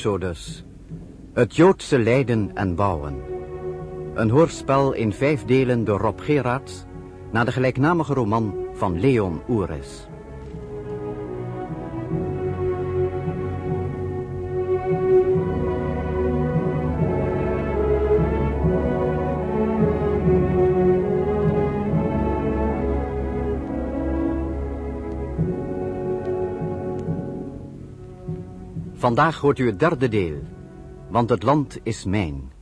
Exodus. Het Joodse lijden en bouwen. Een hoorspel in vijf delen door Rob Gerards... naar de gelijknamige roman van Leon Oeris. Vandaag hoort u het derde deel, want het land is mijn.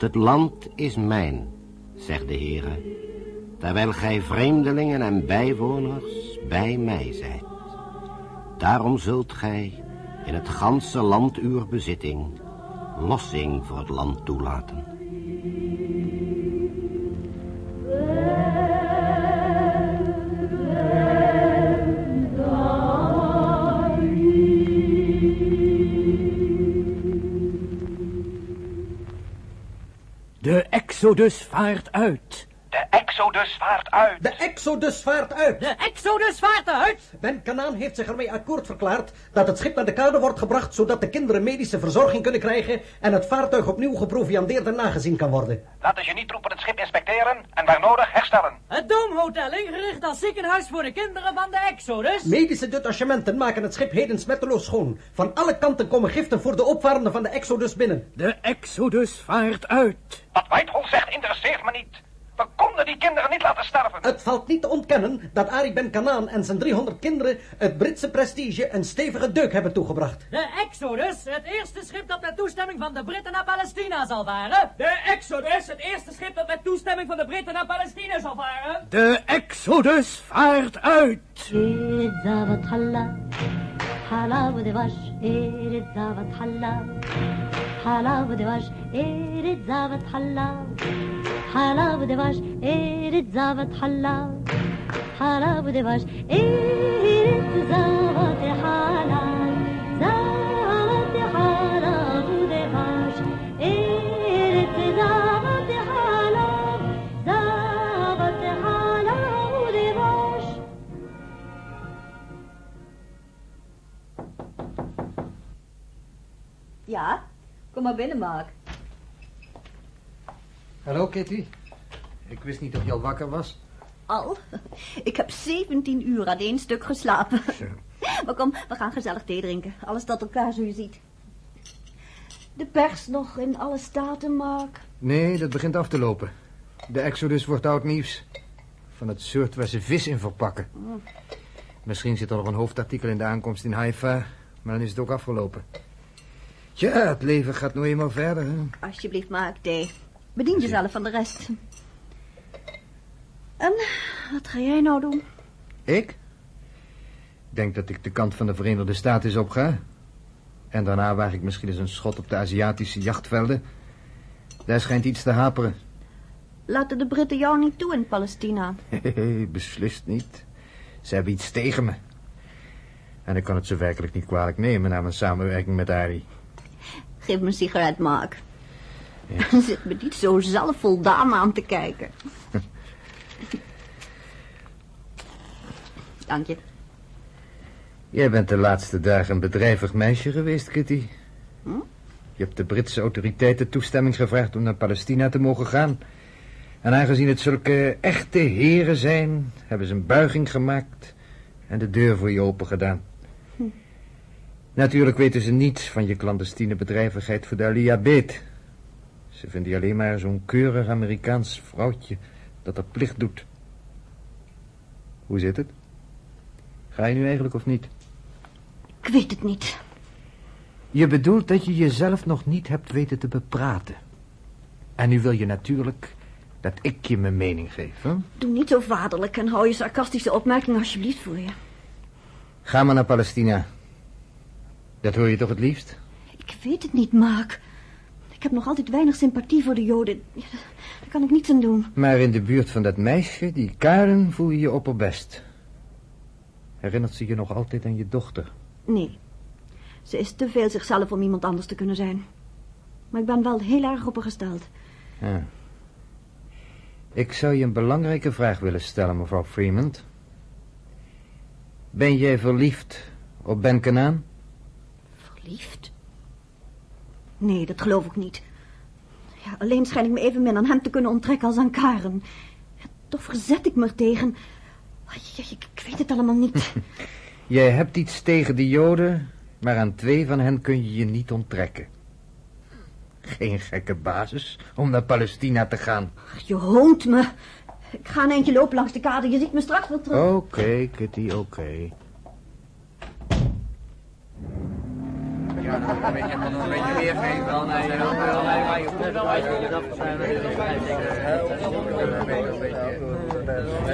Want het land is mijn, zegt de Heere, terwijl gij vreemdelingen en bijwoners bij mij zijt. Daarom zult gij in het ganse land uw bezitting lossing voor het land toelaten. De Exodus vaart uit. De Exodus vaart uit. De Exodus vaart uit. De Exodus vaart uit. Ben Kanaan heeft zich ermee akkoord verklaard dat het schip naar de kade wordt gebracht zodat de kinderen medische verzorging kunnen krijgen en het vaartuig opnieuw geproviandeerd en nagezien kan worden. Laten je niet roepen het schip inspecteren en waar nodig herstellen. Het Doomhotel ingericht als ziekenhuis voor de kinderen van de Exodus. Medische detachementen maken het schip heden smetteloos schoon. Van alle kanten komen giften voor de opvarenden van de Exodus binnen. De Exodus vaart uit. Wat Whitehall zegt interesseert me niet. We konden die kinderen niet laten sterven. Het valt niet te ontkennen dat Ari Ben Kanaan en zijn 300 kinderen het Britse prestige een stevige deuk hebben toegebracht. De Exodus, het eerste schip dat met toestemming van de Britten naar Palestina zal varen. De Exodus, het eerste schip dat met toestemming van de Britten naar Palestina zal varen. De Exodus vaart uit. حلاوة دواش إيرت زابت حلاوة حلاوة دواش إيرت زابت حلاوة حلاوة دواش إيرت زابت حلاوة حلاوة دواش إيرت زابت حلاوة زابت حلاوة دواش إيرت زابت Ja, kom maar binnen, Mark. Hallo, Kitty. Ik wist niet of je al wakker was. Al? Ik heb 17 uur aan één stuk geslapen. Maar kom, we gaan gezellig thee drinken. Alles tot elkaar, zo je ziet. De pers nog in alle staten, Mark. Nee, dat begint af te lopen. De Exodus wordt oud nieuws. Van het soort waar ze vis in verpakken. Misschien zit er nog een hoofdartikel in de aankomst in Haifa, maar dan is het ook afgelopen. Tja, het leven gaat nu eenmaal verder. Hè? Alsjeblieft, Mark, thee. Bedien jezelf van de rest. En wat ga jij nou doen? Ik? Denk dat ik de kant van de Verenigde Staten eens op ga. En daarna waag ik misschien eens een schot op de Aziatische jachtvelden. Daar schijnt iets te haperen. Laten de Britten jou niet toe in Palestina. Nee, beslist niet. Ze hebben iets tegen me. En ik kan het ze werkelijk niet kwalijk nemen na mijn samenwerking met Ari. Geef me een sigaret, Mark. Zit me niet zo zelfvoldaan aan te kijken. Dank je. Jij bent de laatste dagen een bedrijvig meisje geweest, Kitty. Je hebt de Britse autoriteiten toestemming gevraagd om naar Palestina te mogen gaan. En aangezien het zulke echte heren zijn, hebben ze een buiging gemaakt en de deur voor je open gedaan. Natuurlijk weten ze niets van je clandestine bedrijvigheid voor de Aliyah Beet. Ze vinden je alleen maar zo'n keurig Amerikaans vrouwtje dat er plicht doet. Hoe zit het? Ga je nu eigenlijk of niet? Ik weet het niet. Je bedoelt dat je jezelf nog niet hebt weten te bepraten. En nu wil je natuurlijk dat ik je mijn mening geef, hè? Doe niet zo vaderlijk en hou je sarcastische opmerking alsjeblieft voor je. Ga maar naar Palestina. Dat hoor je toch het liefst? Ik weet het niet, Mark. Ik heb nog altijd weinig sympathie voor de Joden. Ja, Daar kan ik niets aan doen. Maar in de buurt van dat meisje, die Karen, voel je je opperbest. Herinnert ze je nog altijd aan je dochter? Nee. Ze is te veel zichzelf om iemand anders te kunnen zijn. Maar ik ben wel heel erg op haar gesteld. Ja. Ik zou je een belangrijke vraag willen stellen, mevrouw Freeman. Ben jij verliefd op Ben Kanaan? Verliefd? Nee, dat geloof ik niet. Ja, alleen schijn ik me evenmin aan hem te kunnen onttrekken als aan Karen. Ja, toch verzet ik me er tegen. Ik weet het allemaal niet. Jij hebt iets tegen de Joden, maar aan twee van hen kun je je niet onttrekken. Geen gekke basis om naar Palestina te gaan. Je hoont me. Ik ga een eindje lopen langs de kade. Je ziet me straks wel terug. Oké, Kitty, oké.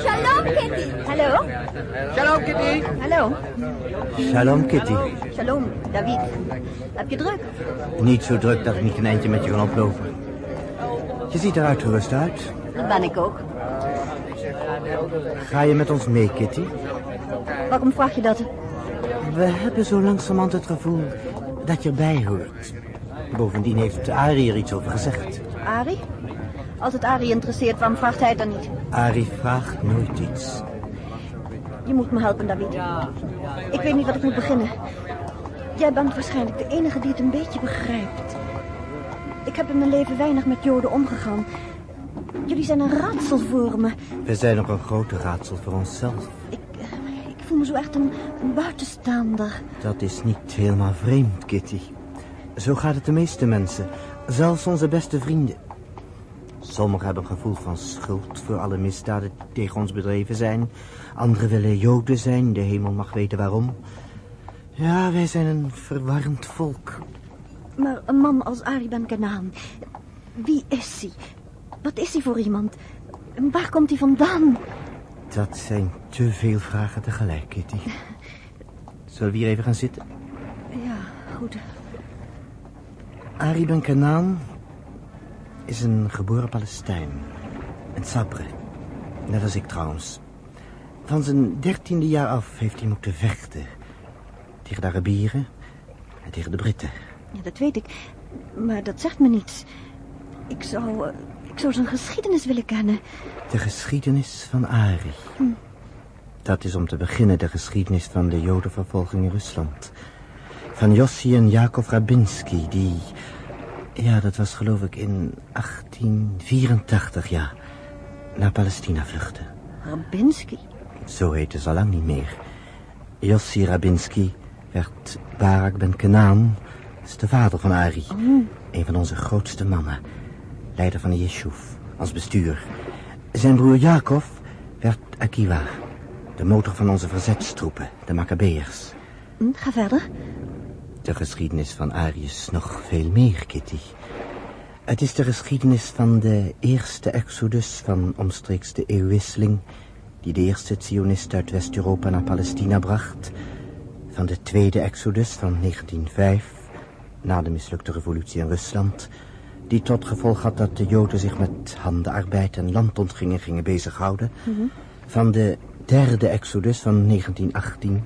Shalom, Kitty. Hallo? Shalom, Kitty. Hallo. Shalom, Kitty. Shalom, David. Heb je druk? Niet zo druk dat ik niet een eindje met je kan oplopen. Je ziet er uitgerust uit. Dat ben ik ook. Ga je met ons mee, Kitty? Waarom vraag je dat? We hebben zo langzamerhand het gevoel dat je erbij hoort. Bovendien heeft Arie er iets over gezegd. Arie? Als het Arie interesseert, waarom vraagt hij het dan niet? Arie vraagt nooit iets. Je moet me helpen, David. Ik weet niet wat ik moet beginnen. Jij bent waarschijnlijk de enige die het een beetje begrijpt. Ik heb in mijn leven weinig met Joden omgegaan. Jullie zijn een raadsel voor me. We zijn nog een grote raadsel voor onszelf. Ik voel me zo echt een, een buitenstaander. Dat is niet helemaal vreemd, Kitty. Zo gaat het de meeste mensen. Zelfs onze beste vrienden. Sommigen hebben een gevoel van schuld voor alle misdaden die tegen ons bedreven zijn. Anderen willen Joden zijn, de hemel mag weten waarom. Ja, wij zijn een verwarrend volk. Maar een man als Arie Ben Kanaan, wie is hij? Wat is hij voor iemand? Waar komt hij vandaan? Dat zijn te veel vragen tegelijk, Kitty. Zullen we hier even gaan zitten? Ja, goed. Arie Ben Kanaan is een geboren Palestijn. Een Sabre. Net als ik trouwens. Van zijn dertiende jaar af heeft hij moeten vechten. Tegen de Arabieren en tegen de Britten. Ja, dat weet ik. Maar dat zegt me niets. Ik zou, eh, ik zou zijn geschiedenis willen kennen. De geschiedenis van Arie. Dat is om te beginnen de geschiedenis van de jodenvervolging in Rusland. Van Jossi en Jacob Rabinski, die... Ja, dat was geloof ik in 1884, ja. Naar Palestina vluchtten. Rabinski? Zo heette ze al lang niet meer. Jossi Rabinski werd Barak ben Kenaan. Dat is de vader van Ari. Een van onze grootste mannen. Leider van de Yeshuv, als bestuur. Zijn broer Jacob werd Akiva. De motor van onze verzetstroepen, de Maccabeërs. Hm, ga verder. De geschiedenis van Ari is nog veel meer, Kitty. Het is de geschiedenis van de eerste exodus van omstreeks de eeuwwisseling... die de eerste Zionist uit West-Europa naar Palestina bracht... van de tweede exodus van 1905, na de mislukte revolutie in Rusland... die tot gevolg had dat de Joden zich met handenarbeid en landontgingen gingen bezighouden... van de derde exodus van 1918,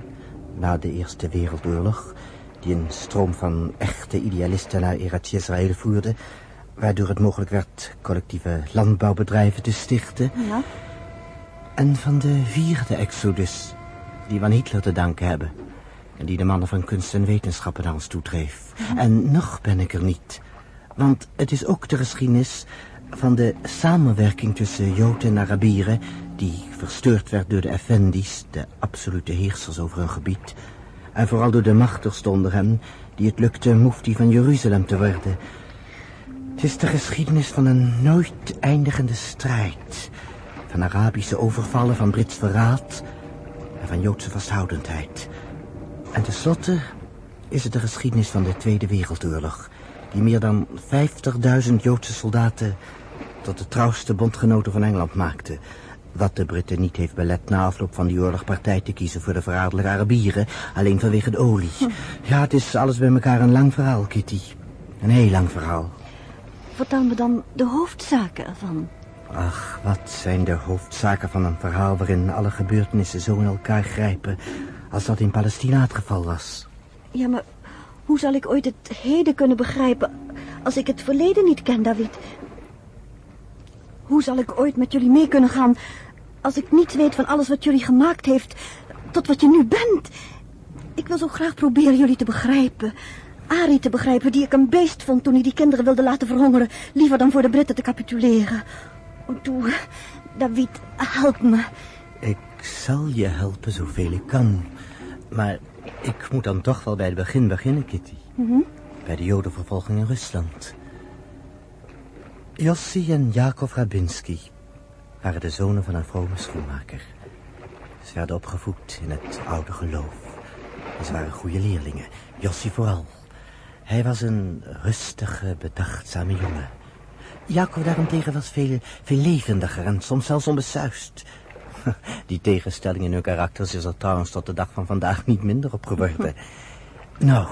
na de Eerste Wereldoorlog... die een stroom van echte idealisten naar Eretz Israël voerde... waardoor het mogelijk werd collectieve landbouwbedrijven te stichten... Ja. En van de vierde exodus, die we aan Hitler te danken hebben. En die de mannen van kunst en wetenschappen naar ons toedreef. En nog ben ik er niet. Want het is ook de geschiedenis van de samenwerking tussen Joden en Arabieren... die versteurd werd door de Effendis, de absolute heersers over hun gebied... en vooral door de machtigsten onder hen... die het lukte mufti van Jeruzalem te worden. Het is de geschiedenis van een nooit eindigende strijd. Van Arabische overvallen, van Brits verraad en van Joodse vasthoudendheid. En tenslotte is het de geschiedenis van de Tweede Wereldoorlog... die meer dan 50.000 Joodse soldaten tot de trouwste bondgenoten van Engeland maakte... Wat de Britten niet heeft belet na afloop van die oorlog partij te kiezen voor de verraderlijke Arabieren. Alleen vanwege de olie. Ja, het is alles bij elkaar een lang verhaal, Kitty. Een heel lang verhaal. Vertel me dan de hoofdzaken ervan. Ach, wat zijn de hoofdzaken van een verhaal waarin alle gebeurtenissen zo in elkaar grijpen... als dat in Palestina het geval was? Ja, maar hoe zal ik ooit het heden kunnen begrijpen als ik het verleden niet ken, David? Hoe zal ik ooit met jullie mee kunnen gaan als ik niets weet van alles wat jullie gemaakt heeft tot wat je nu bent? Ik wil zo graag proberen jullie te begrijpen. Arie te begrijpen, die ik een beest vond toen hij die kinderen wilde laten verhongeren, liever dan voor de Britten te capituleren. O, David, help me. Ik zal je helpen zoveel ik kan. Maar ik moet dan toch wel bij het begin beginnen, Kitty. Mhm. Bij de jodenvervolging in Rusland. Jossi en Jacob Rabinski waren de zonen van een vrome schoenmaker. Ze werden opgevoed in het oude geloof. En ze waren goede leerlingen, Jossi vooral. Hij was een rustige, bedachtzame jongen. Jacob daarentegen was veel, veel levendiger en soms zelfs onbesuist. Die tegenstelling in hun karakters is er trouwens tot de dag van vandaag niet minder op geworden. nou,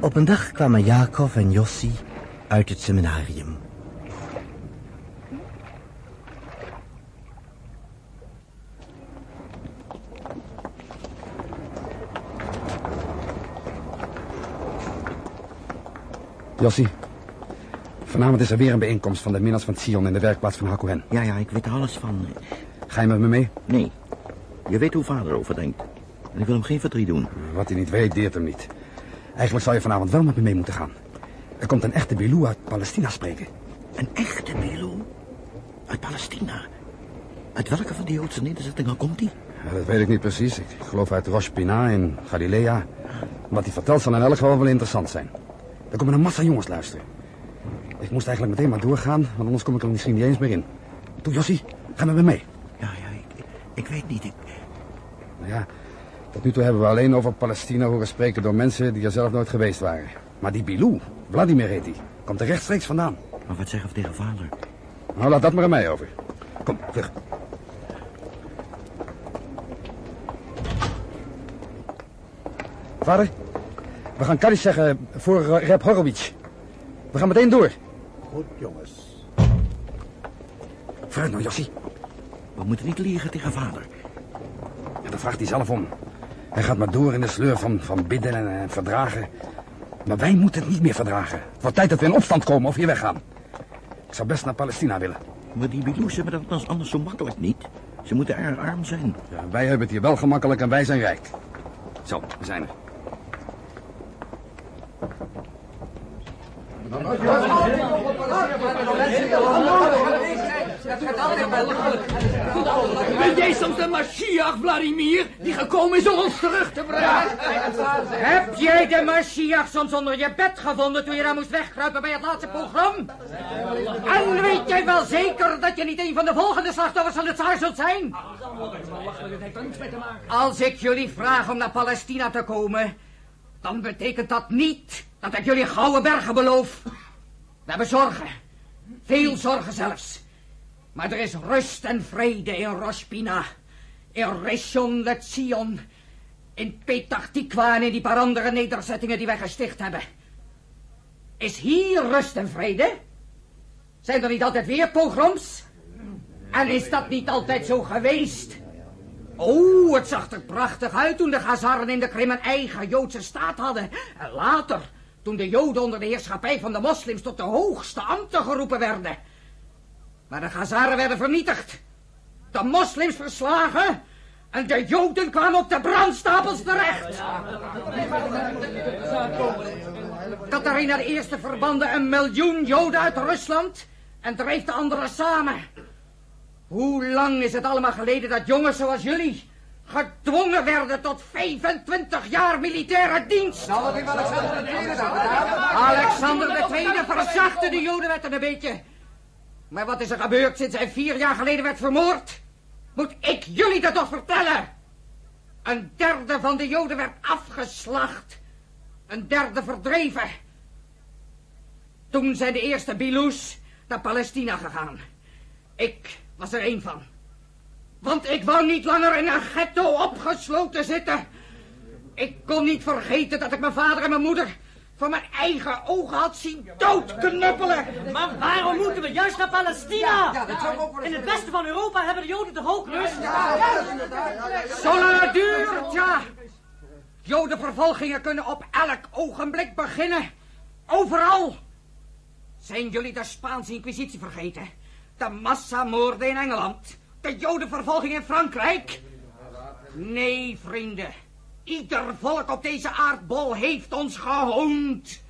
op een dag kwamen Jacob en Jossi uit het seminarium. Jossie, vanavond is er weer een bijeenkomst van de minnaars van Sion in de werkplaats van Hakohen. Ja, ja, ik weet er alles van. Ga je met me mee? Nee, je weet hoe vader erover denkt. En ik wil hem geen verdriet doen. Wat hij niet weet, deert hem niet. Eigenlijk zou je vanavond wel met me mee moeten gaan. Er komt een echte Bilou uit Palestina spreken. Een echte Bilou? Uit Palestina? Uit welke van die Joodse nederzettingen komt hij? Ja, dat weet ik niet precies. Ik geloof uit Rosh Pina in Galilea. Wat hij vertelt zal in elk geval wel interessant zijn. Er komen een massa jongens luisteren. Ik moest eigenlijk meteen maar doorgaan, want anders kom ik er misschien niet eens meer in. Toe, Jossie, ga met me mee. Ik, weet niet. Ik... Nou ja, tot nu toe hebben we alleen over Palestina horen spreken door mensen die er zelf nooit geweest waren. Maar die Bilou, Vladimir heet hij, komt er rechtstreeks vandaan. Maar wat zeggen we tegen vader? Nou, laat dat maar aan mij over. Kom, vlug. Vader, we gaan Kaddish zeggen voor Reb Horowitz. We gaan meteen door. Goed, jongens. Vooruit nou, Jossie. We moeten niet liegen tegen vader. Ja, daar vraagt hij zelf om. Hij gaat maar door in de sleur van, van bidden en, en verdragen. Maar wij moeten het niet meer verdragen. Het wordt tijd dat we in opstand komen of hier weggaan. Ik zou best naar Palestina willen. Maar die Biloes hebben dat anders zo makkelijk niet. Ze moeten erg arm zijn. Ja, wij hebben het hier wel gemakkelijk en wij zijn rijk. Zo, we zijn er. Ben jij soms de Mashiach, Vladimir, die gekomen is om ons terug te brengen? Heb jij de Mashiach soms onder je bed gevonden toen je daar moest wegkruipen bij het laatste pogrom? En weet jij wel zeker dat je niet een van de volgende slachtoffers van het zaar zult zijn? Als ik jullie vraag om naar Palestina te komen, dan betekent dat niet dat ik jullie gouden bergen beloof. We hebben zorgen. Veel zorgen zelfs. Maar er is rust en vrede in Rospina. In Rishon LeZion. In Petach Tikwa en in die paar andere nederzettingen die wij gesticht hebben. Is hier rust en vrede? Zijn er niet altijd weer pogroms? En is dat niet altijd zo geweest? Oh, het zag er prachtig uit toen de Gazaren in de Krim een eigen Joodse staat hadden. En later, toen de Joden onder de heerschappij van de moslims tot de hoogste ambten geroepen werden. Maar de Gazaren werden vernietigd. De moslims verslagen. En de Joden kwamen op de brandstapels terecht. Katharina de Eerste verbande een miljoen Joden uit Rusland en dreef de anderen samen. Hoe lang is het allemaal geleden dat jongens zoals jullie gedwongen werden tot 25 jaar militaire dienst. Alexander II verzachtte de jodenwetten een beetje. Maar wat is er gebeurd sinds hij vier jaar geleden werd vermoord? Moet ik jullie dat toch vertellen? Een derde van de joden werd afgeslacht. Een derde verdreven. Toen zijn de eerste Bilous naar Palestina gegaan. Ik was er één van. Want ik wou niet langer in een ghetto opgesloten zitten. Ik kon niet vergeten dat ik mijn vader en mijn moeder voor mijn eigen ogen had zien doodknuppelen. Maar waarom moeten we juist naar Palestina? In het westen van Europa hebben de Joden toch ook rust? Zolang het duurt, ja. Jodenvervolgingen kunnen op elk ogenblik beginnen. Overal. Zijn jullie de Spaanse inquisitie vergeten? De massamoorden in Engeland? De jodenvervolging in Frankrijk? Nee, vrienden. Ieder volk op deze aardbol heeft ons gehoond.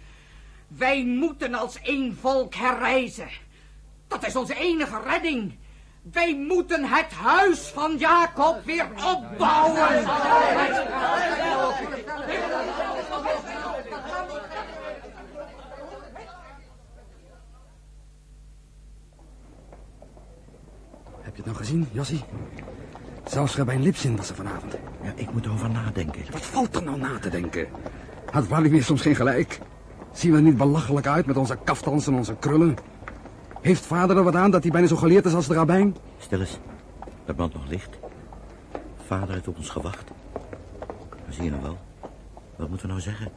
Wij moeten als één volk herreizen. Dat is onze enige redding. Wij moeten het huis van Jacob weer opbouwen. Heb je het nou gezien, Jossie? Zelfs Rabijn Lipsin was er vanavond. Ja, ik moet erover nadenken. Wat valt er nou na te denken? Had Vladimir soms geen gelijk? Zien we er niet belachelijk uit met onze kaftans en onze krullen? Heeft vader er wat aan dat hij bijna zo geleerd is als de rabbijn? Stil eens. Er brandt nog licht. Vader heeft op ons gewacht. Maar zie je nou wel? Wat moeten we nou zeggen?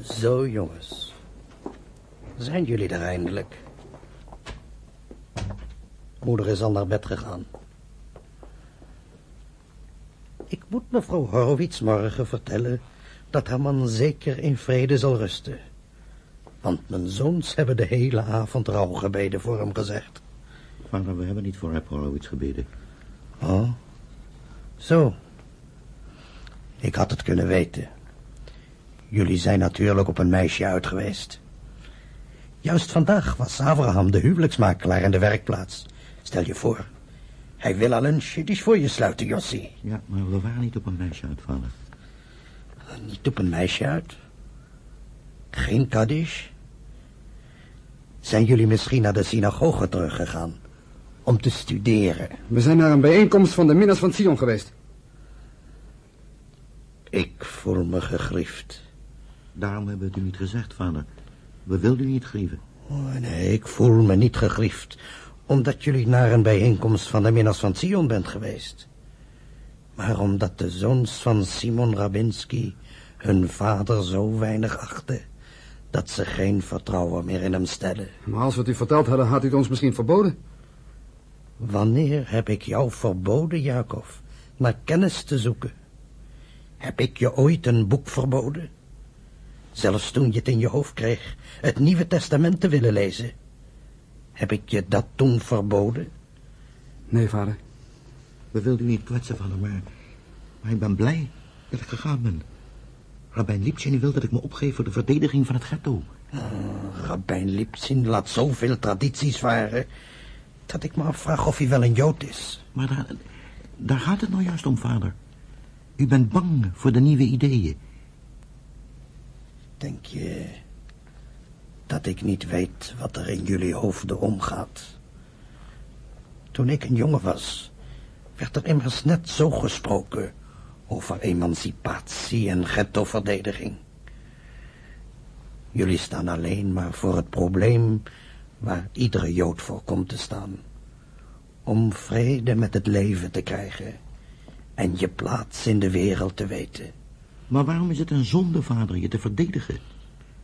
Zo, jongens. Zijn jullie er eindelijk? Moeder is al naar bed gegaan. Ik moet mevrouw Horowitz morgen vertellen dat haar man zeker in vrede zal rusten. Want mijn zoons hebben de hele avond rouw gebeden voor hem gezegd. Vader, we hebben niet voor Rep Horowitz gebeden. Oh, zo. Ik had het kunnen weten. Jullie zijn natuurlijk op een meisje uit geweest. Juist vandaag was Abraham de huwelijksmakelaar in de werkplaats. Stel je voor, hij wil al een shittisch voor je sluiten, Jossie. Ja, maar we waren niet op een meisje uit, vader. Niet op een meisje uit? Geen Kaddish? Zijn jullie misschien naar de synagoge teruggegaan? Om te studeren? We zijn naar een bijeenkomst van de minnaars van Sion geweest. Ik voel me gegriefd. Daarom hebben we het u niet gezegd, vader. We wilden u niet grieven. Oh, nee, ik voel me niet gegriefd. Omdat jullie naar een bijeenkomst van de minnaars van Sion bent geweest. Maar omdat de zoons van Simon Rabinski hun vader zo weinig achten... dat ze geen vertrouwen meer in hem stellen. Maar als we het u verteld hadden, had u het ons misschien verboden. Wanneer heb ik jou verboden, Jacob, naar kennis te zoeken? Heb ik je ooit een boek verboden? Zelfs toen je het in je hoofd kreeg het Nieuwe Testament te willen lezen. Heb ik je dat toen verboden? Nee, vader. We wilden u niet kwetsen, vader, maar... Maar ik ben blij dat ik gegaan ben. Rabijn Lipsin wil dat ik me opgeef voor de verdediging van het ghetto. Oh, Rabijn Lipsin laat zoveel tradities varen... dat ik me afvraag of hij wel een Jood is. Maar daar, daar gaat het nou juist om, vader. U bent bang voor de nieuwe ideeën. Denk je dat ik niet weet wat er in jullie hoofden omgaat? Toen ik een jongen was, werd er immers net zo gesproken over emancipatie en ghettoverdediging. Jullie staan alleen maar voor het probleem waar iedere Jood voor komt te staan. Om vrede met het leven te krijgen en je plaats in de wereld te weten. Maar waarom is het een zonde, vader, je te verdedigen?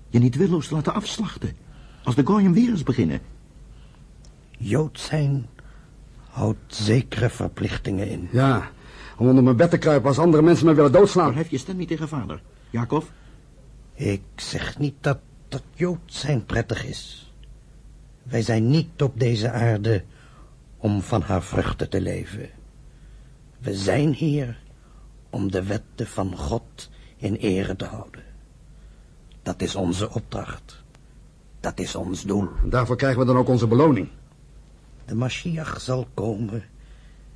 Je niet willoos te laten afslachten. Als de Goyim weer eens beginnen. Jood zijn houdt zekere verplichtingen in. Ja, om onder mijn bed te kruipen als andere mensen me willen doodslaan. Maar hef je stem niet tegen vader. Jacob? Ik zeg niet dat dat Jood zijn prettig is. Wij zijn niet op deze aarde om van haar vruchten te leven. We zijn hier om de wetten van God in ere te houden. Dat is onze opdracht. Dat is ons doel. Daarvoor krijgen we dan ook onze beloning. De Mashiach zal komen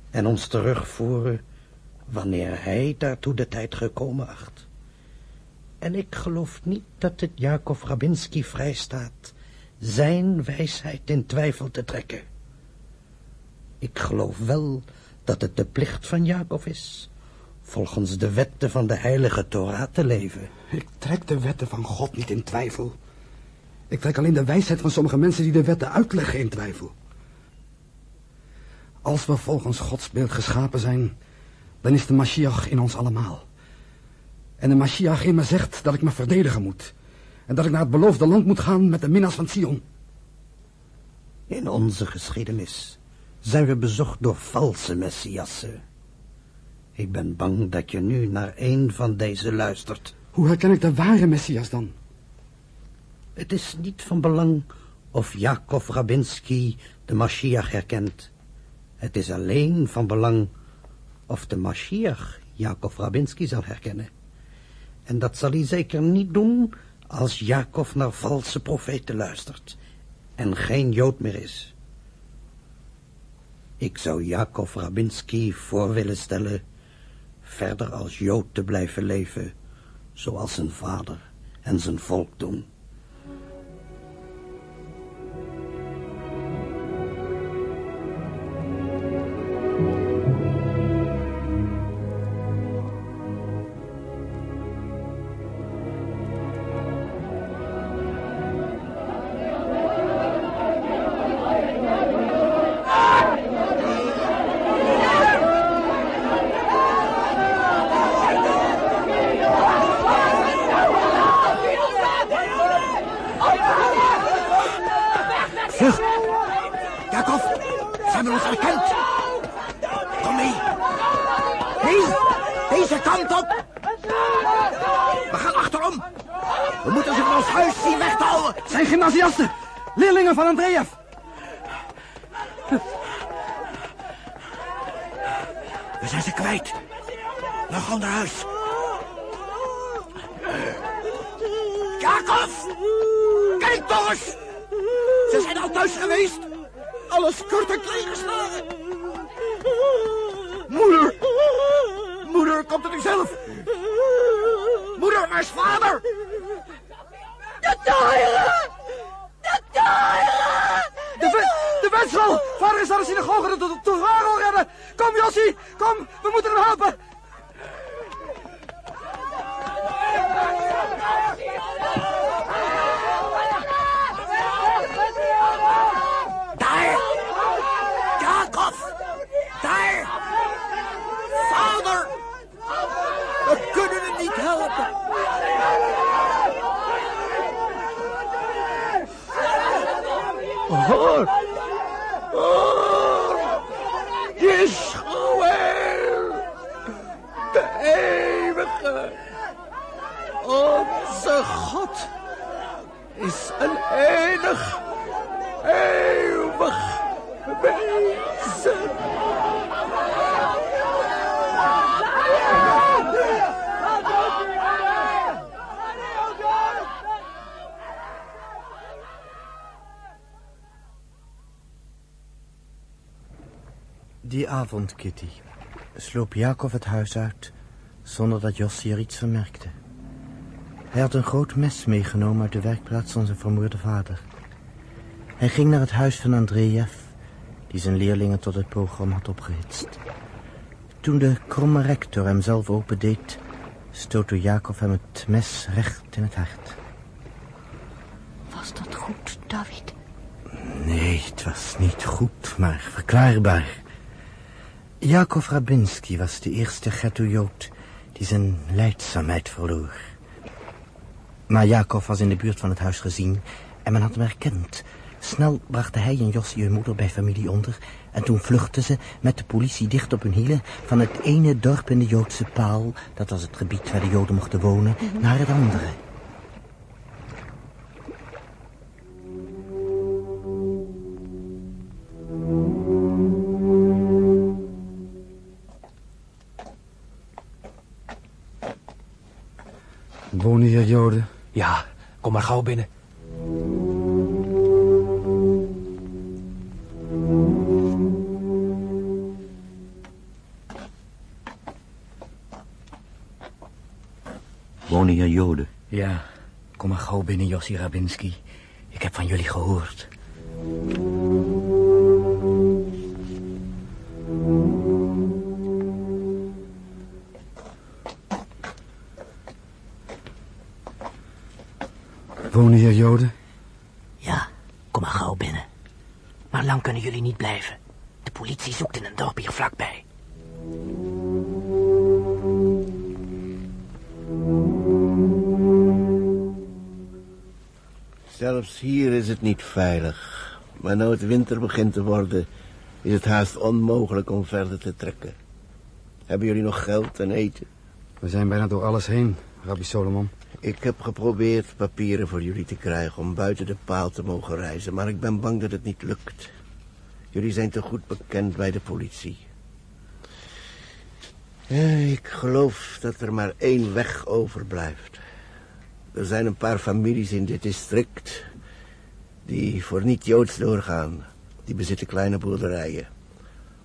en ons terugvoeren wanneer hij daartoe de tijd gekomen acht. En ik geloof niet dat het Jacob Rabinski vrijstaat zijn wijsheid in twijfel te trekken. Ik geloof wel dat het de plicht van Jacob is volgens de wetten van de heilige Torah te leven. Ik trek de wetten van God niet in twijfel. Ik trek alleen de wijsheid van sommige mensen die de wetten uitleggen in twijfel. Als we volgens Gods beeld geschapen zijn, dan is de Mashiach in ons allemaal. En de Mashiach in me zegt dat ik me verdedigen moet. En dat ik naar het beloofde land moet gaan met de minnaars van Sion. In onze geschiedenis zijn we bezocht door valse messiassen. Ik ben bang dat je nu naar een van deze luistert. Hoe herken ik de ware Messias dan? Het is niet van belang of Jacob Rabinski de Mashiach herkent. Het is alleen van belang of de Mashiach Jacob Rabinski zal herkennen. En dat zal hij zeker niet doen als Jacob naar valse profeten luistert en geen Jood meer is. Ik zou Jacob Rabinski voor willen stellen verder als Jood te blijven leven, zoals zijn vader en zijn volk doen. Wetsel! Vader is naar de synagoge de, de, de redden! Kom, Jossie! Kom, we moeten hem helpen! Daar! Jacob! Daar! Vader! We kunnen hem niet helpen. Hoor! Hoor! Yeshua! De eeuwige! Onze God is een enig, eeuwig wezen. Die avond, Kitty, sloop Jacob het huis uit zonder dat Jossie er iets van merkte. Hij had een groot mes meegenomen uit de werkplaats van zijn vermoorde vader. Hij ging naar het huis van Andreev, die zijn leerlingen tot het programma had opgehitst. Toen de kromme rector hem zelf opendeed, stootte Jacob hem het mes recht in het hart. Was dat goed, David? Nee, het was niet goed, maar verklaarbaar. Jacob Rabinski was de eerste ghetto-jood die zijn leidzaamheid verloor. Maar Jacob was in de buurt van het huis gezien en men had hem herkend. Snel brachten hij en Jossie hun moeder bij familie onder... en toen vluchtten ze met de politie dicht op hun hielen... van het ene dorp in de Joodse paal... dat was het gebied waar de Joden mochten wonen... naar het andere. Wonen hier Joden? Ja, kom maar gauw binnen. Wonen hier Joden? Ja, kom maar gauw binnen, Jossi Rabinski. Ik heb van jullie gehoord. Wonen hier Joden? Ja, kom maar gauw binnen. Maar lang kunnen jullie niet blijven. De politie zoekt in een dorp hier vlakbij. Zelfs hier is het niet veilig. Maar nu het winter begint te worden, is het haast onmogelijk om verder te trekken. Hebben jullie nog geld en eten? We zijn bijna door alles heen, Rabbi Solomon. Ik heb geprobeerd papieren voor jullie te krijgen om buiten de paal te mogen reizen, maar ik ben bang dat het niet lukt. Jullie zijn te goed bekend bij de politie. Ja, ik geloof dat er maar één weg overblijft. Er zijn een paar families in dit district die voor niet-Joods doorgaan. Die bezitten kleine boerderijen.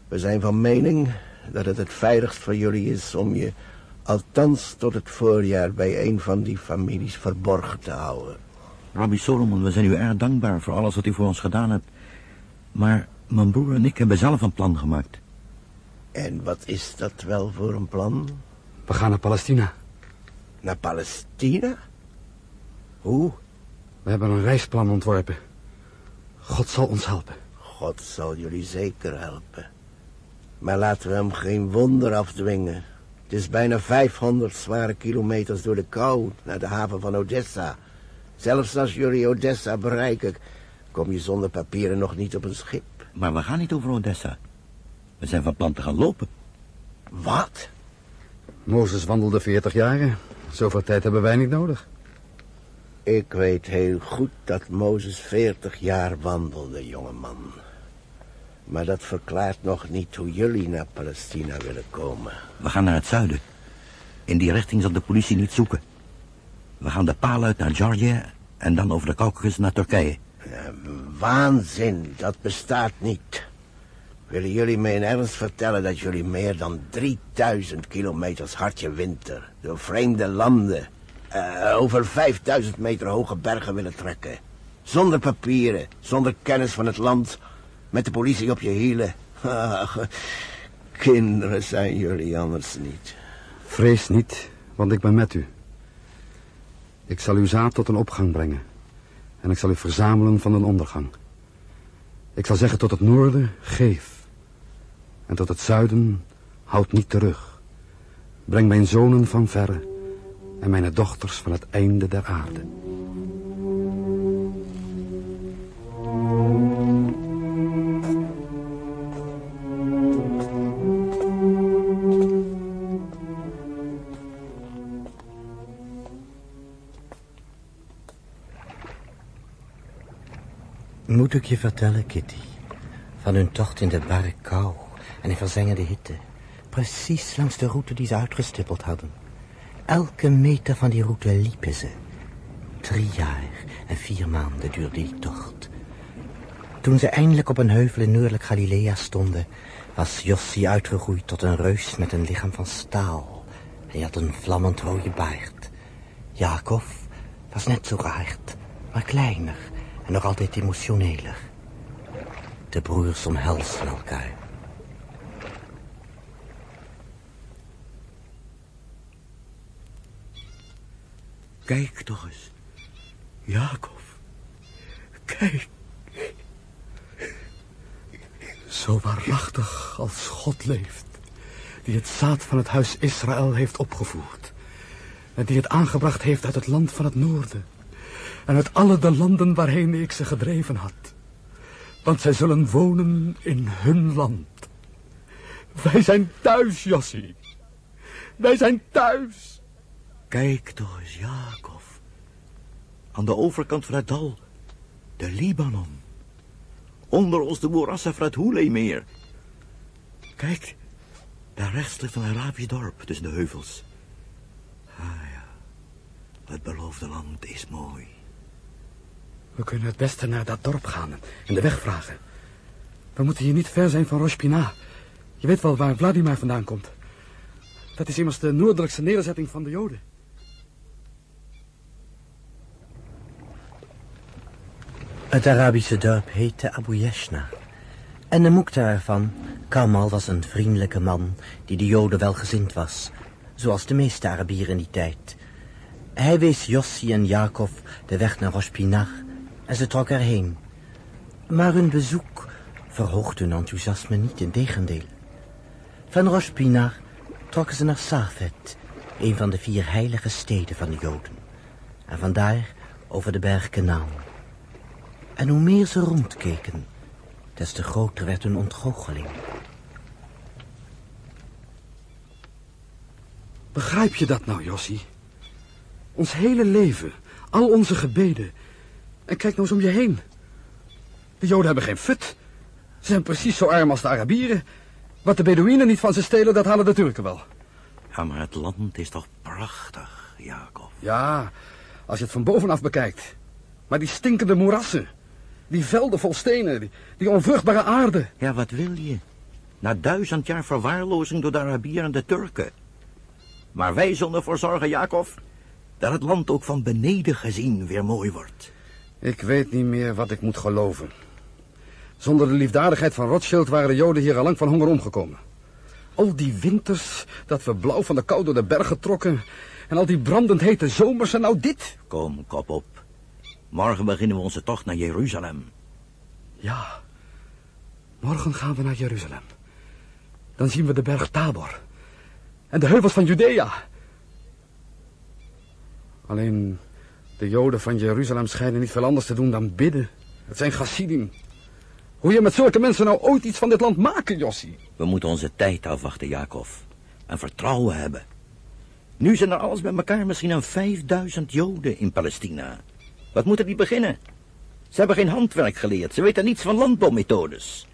We zijn van mening dat het het veiligst voor jullie is om je althans tot het voorjaar bij een van die families verborgen te houden. Rabbi Solomon, we zijn u erg dankbaar voor alles wat u voor ons gedaan hebt. Maar mijn broer en ik hebben zelf een plan gemaakt. En wat is dat wel voor een plan? We gaan naar Palestina. Naar Palestina? Hoe? We hebben een reisplan ontworpen. God zal ons helpen. God zal jullie zeker helpen. Maar laten we hem geen wonder afdwingen. Het is bijna 500 zware kilometers door de kou naar de haven van Odessa. Zelfs als jullie Odessa bereiken, kom je zonder papieren nog niet op een schip. Maar we gaan niet over Odessa. We zijn van plan te gaan lopen. Wat? Mozes wandelde 40 jaren. Zoveel tijd hebben wij niet nodig. Ik weet heel goed dat Mozes 40 jaar wandelde, jongeman. Maar dat verklaart nog niet hoe jullie naar Palestina willen komen. We gaan naar het zuiden. In die richting zal de politie niet zoeken. We gaan de paal uit naar Georgië en dan over de Caucasus naar Turkije. Ja, waanzin, dat bestaat niet. Willen jullie me in ernst vertellen dat jullie meer dan 3000 kilometers hartje winter... door vreemde landen, uh, over 5000 meter hoge bergen willen trekken? Zonder papieren, zonder kennis van het land, met de politie op je hielen. Kinderen zijn jullie anders niet. Vrees niet, want ik ben met u. Ik zal uw zaad tot een opgang brengen. En ik zal u verzamelen van een ondergang. Ik zal zeggen tot het noorden, geef. En tot het zuiden, houd niet terug. Breng mijn zonen van verre en mijn dochters van het einde der aarde. Moet ik je vertellen, Kitty, van hun tocht in de barre kou en in verzengende hitte, precies langs de route die ze uitgestippeld hadden. Elke meter van die route liepen ze. Drie jaar en vier maanden duurde die tocht. Toen ze eindelijk op een heuvel in noordelijk Galilea stonden, was Jossi uitgegroeid tot een reus met een lichaam van staal. Hij had een vlammend rode baard. Jacob was net zo geaard, maar kleiner en nog altijd emotioneler. De broers omhelsten elkaar. Kijk toch eens. Jacob. Kijk. Zo waarachtig als God leeft. Die het zaad van het huis Israël heeft opgevoerd. En die het aangebracht heeft uit het land van het noorden. En uit alle de landen waarheen ik ze gedreven had. Want zij zullen wonen in hun land. Wij zijn thuis, Jossie. Wij zijn thuis. Kijk toch eens, Jacob. Aan de overkant van het dal, de Libanon. Onder ons de moerassen van het Hoeleemeer. Kijk, daar rechts ligt een Arabisch dorp tussen de heuvels. Ah ja, het beloofde land is mooi. We kunnen het beste naar dat dorp gaan en de weg vragen. We moeten hier niet ver zijn van Rospina. Je weet wel waar Vladimir vandaan komt. Dat is immers de noordelijkste nederzetting van de Joden. Het Arabische dorp heette Abu Yeshna. En de moekta ervan, Kamal, was een vriendelijke man die de Joden welgezind was. Zoals de meeste Arabieren in die tijd. Hij wees Jossi en Jacob de weg naar Rospinach en ze trok erheen. Maar hun bezoek verhoogde hun enthousiasme niet, in tegendeel. Van Rosh Pinach trokken ze naar Safed, een van de vier heilige steden van de Joden. En vandaar over de berg Kenaan. En hoe meer ze rondkeken, des te groter werd hun ontgoocheling. Begrijp je dat nou, Jossie? Ons hele leven, al onze gebeden. En kijk nou eens om je heen. De Joden hebben geen fut. Ze zijn precies zo arm als de Arabieren. Wat de Bedouinen niet van ze stelen, dat halen de Turken wel. Ja, maar het land is toch prachtig, Jacob. Ja, als je het van bovenaf bekijkt. Maar die stinkende moerassen. Die velden vol stenen, die, die onvruchtbare aarde. Ja, wat wil je? Na duizend jaar verwaarlozing door de Arabieren en de Turken. Maar wij zullen ervoor zorgen, Jacob, dat het land ook van beneden gezien weer mooi wordt. Ik weet niet meer wat ik moet geloven. Zonder de liefdadigheid van Rothschild waren de Joden hier al lang van honger omgekomen. Al die winters, dat we blauw van de kou door de bergen trokken... en al die brandend hete zomers en nou dit. Kom, kop op. Morgen beginnen we onze tocht naar Jeruzalem. Ja, morgen gaan we naar Jeruzalem. Dan zien we de berg Tabor. En de heuvels van Judea. Alleen, de Joden van Jeruzalem schijnen niet veel anders te doen dan bidden. Het zijn Chassidim. Hoe je met zulke mensen nou ooit iets van dit land maken, Jossie? We moeten onze tijd afwachten, Jacob. En vertrouwen hebben. Nu zijn er alles bij elkaar misschien een 5000 Joden in Palestina. Wat moeten die beginnen? Ze hebben geen handwerk geleerd. Ze weten niets van landbouwmethodes.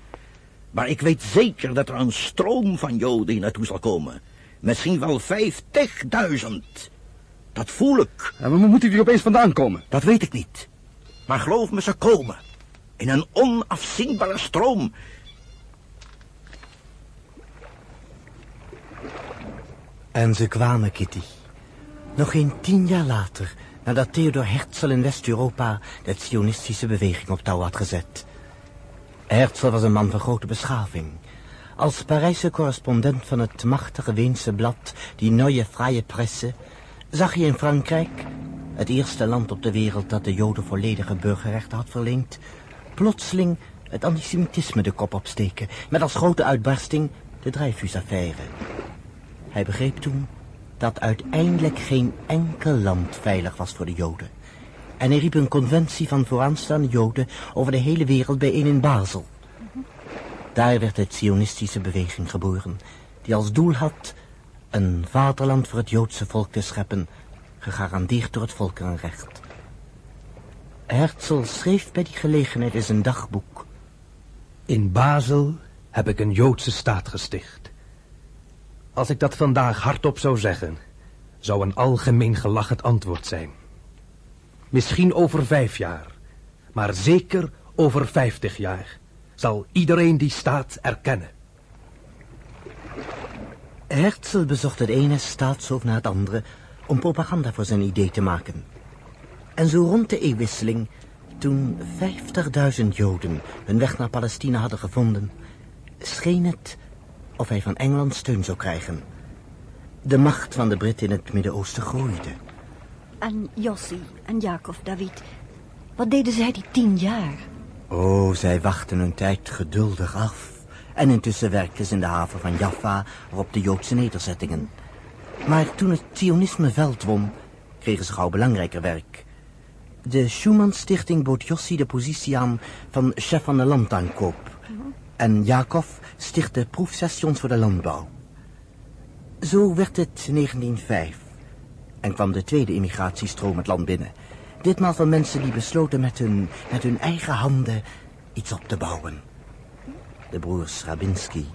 Maar ik weet zeker dat er een stroom van Joden hier naartoe zal komen. Misschien wel 50.000. Dat voel ik. En waar moeten die opeens vandaan komen? Dat weet ik niet. Maar geloof me, ze komen. In een onafzienbare stroom. En ze kwamen, Kitty. Nog geen tien jaar later, nadat Theodor Herzl in West-Europa de sionistische beweging op touw had gezet. Herzl was een man van grote beschaving. Als Parijse correspondent van het machtige Weense blad Die Neue Freie Presse zag hij in Frankrijk, het eerste land op de wereld dat de Joden volledige burgerrechten had verleend, plotseling het antisemitisme de kop opsteken, met als grote uitbarsting de drijfusaffaire. Hij begreep toen dat uiteindelijk geen enkel land veilig was voor de Joden. En hij riep een conventie van vooraanstaande Joden over de hele wereld bijeen in Basel. Daar werd de Zionistische beweging geboren, die als doel had een vaderland voor het Joodse volk te scheppen, gegarandeerd door het volkerenrecht. Herzl schreef bij die gelegenheid in zijn dagboek. In Basel heb ik een Joodse staat gesticht. Als ik dat vandaag hardop zou zeggen, zou een algemeen gelach het antwoord zijn. Misschien over vijf jaar, maar zeker over vijftig jaar zal iedereen die staat erkennen. Herzl bezocht het ene staatshoofd na het andere om propaganda voor zijn idee te maken. En zo rond de eeuwwisseling, toen 50.000 Joden hun weg naar Palestina hadden gevonden, scheen het of hij van Engeland steun zou krijgen. De macht van de Britten in het Midden-Oosten groeide. En Jossie en Jacob, David, wat deden zij die tien jaar? Oh, zij wachten hun tijd geduldig af. En intussen werkten ze in de haven van Jaffa op de Joodse nederzettingen. Maar toen het Zionisme veld won, kregen ze gauw belangrijker werk. De Schumann-stichting bood Jossi de positie aan van chef van de landaankoop. En Jacob stichtte proefstations voor de landbouw. Zo werd het 1905 en kwam de tweede immigratiestroom het land binnen. Ditmaal van mensen die besloten met hun, met hun eigen handen iets op te bouwen. De broers Rabinski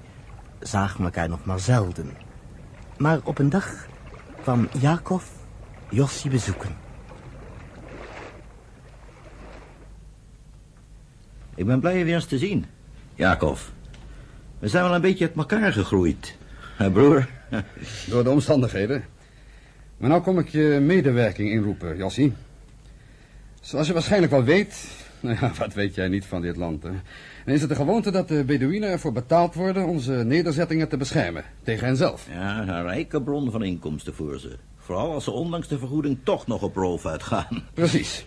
zagen elkaar nog maar zelden. Maar op een dag kwam Jacob Jossi bezoeken. Ik ben blij je weer eens te zien, Jacob. We zijn wel een beetje uit elkaar gegroeid. Hè, broer? Door de omstandigheden. Maar nou kom ik je medewerking inroepen, Jossie. Zoals je waarschijnlijk wel weet, Nou ja, wat weet jij niet van dit land, hè? En is het de gewoonte dat de Bedouinen ervoor betaald worden onze nederzettingen te beschermen, tegen henzelf? Ja, een rijke bron van inkomsten voor ze. Vooral als ze ondanks de vergoeding toch nog op roof uitgaan. Precies.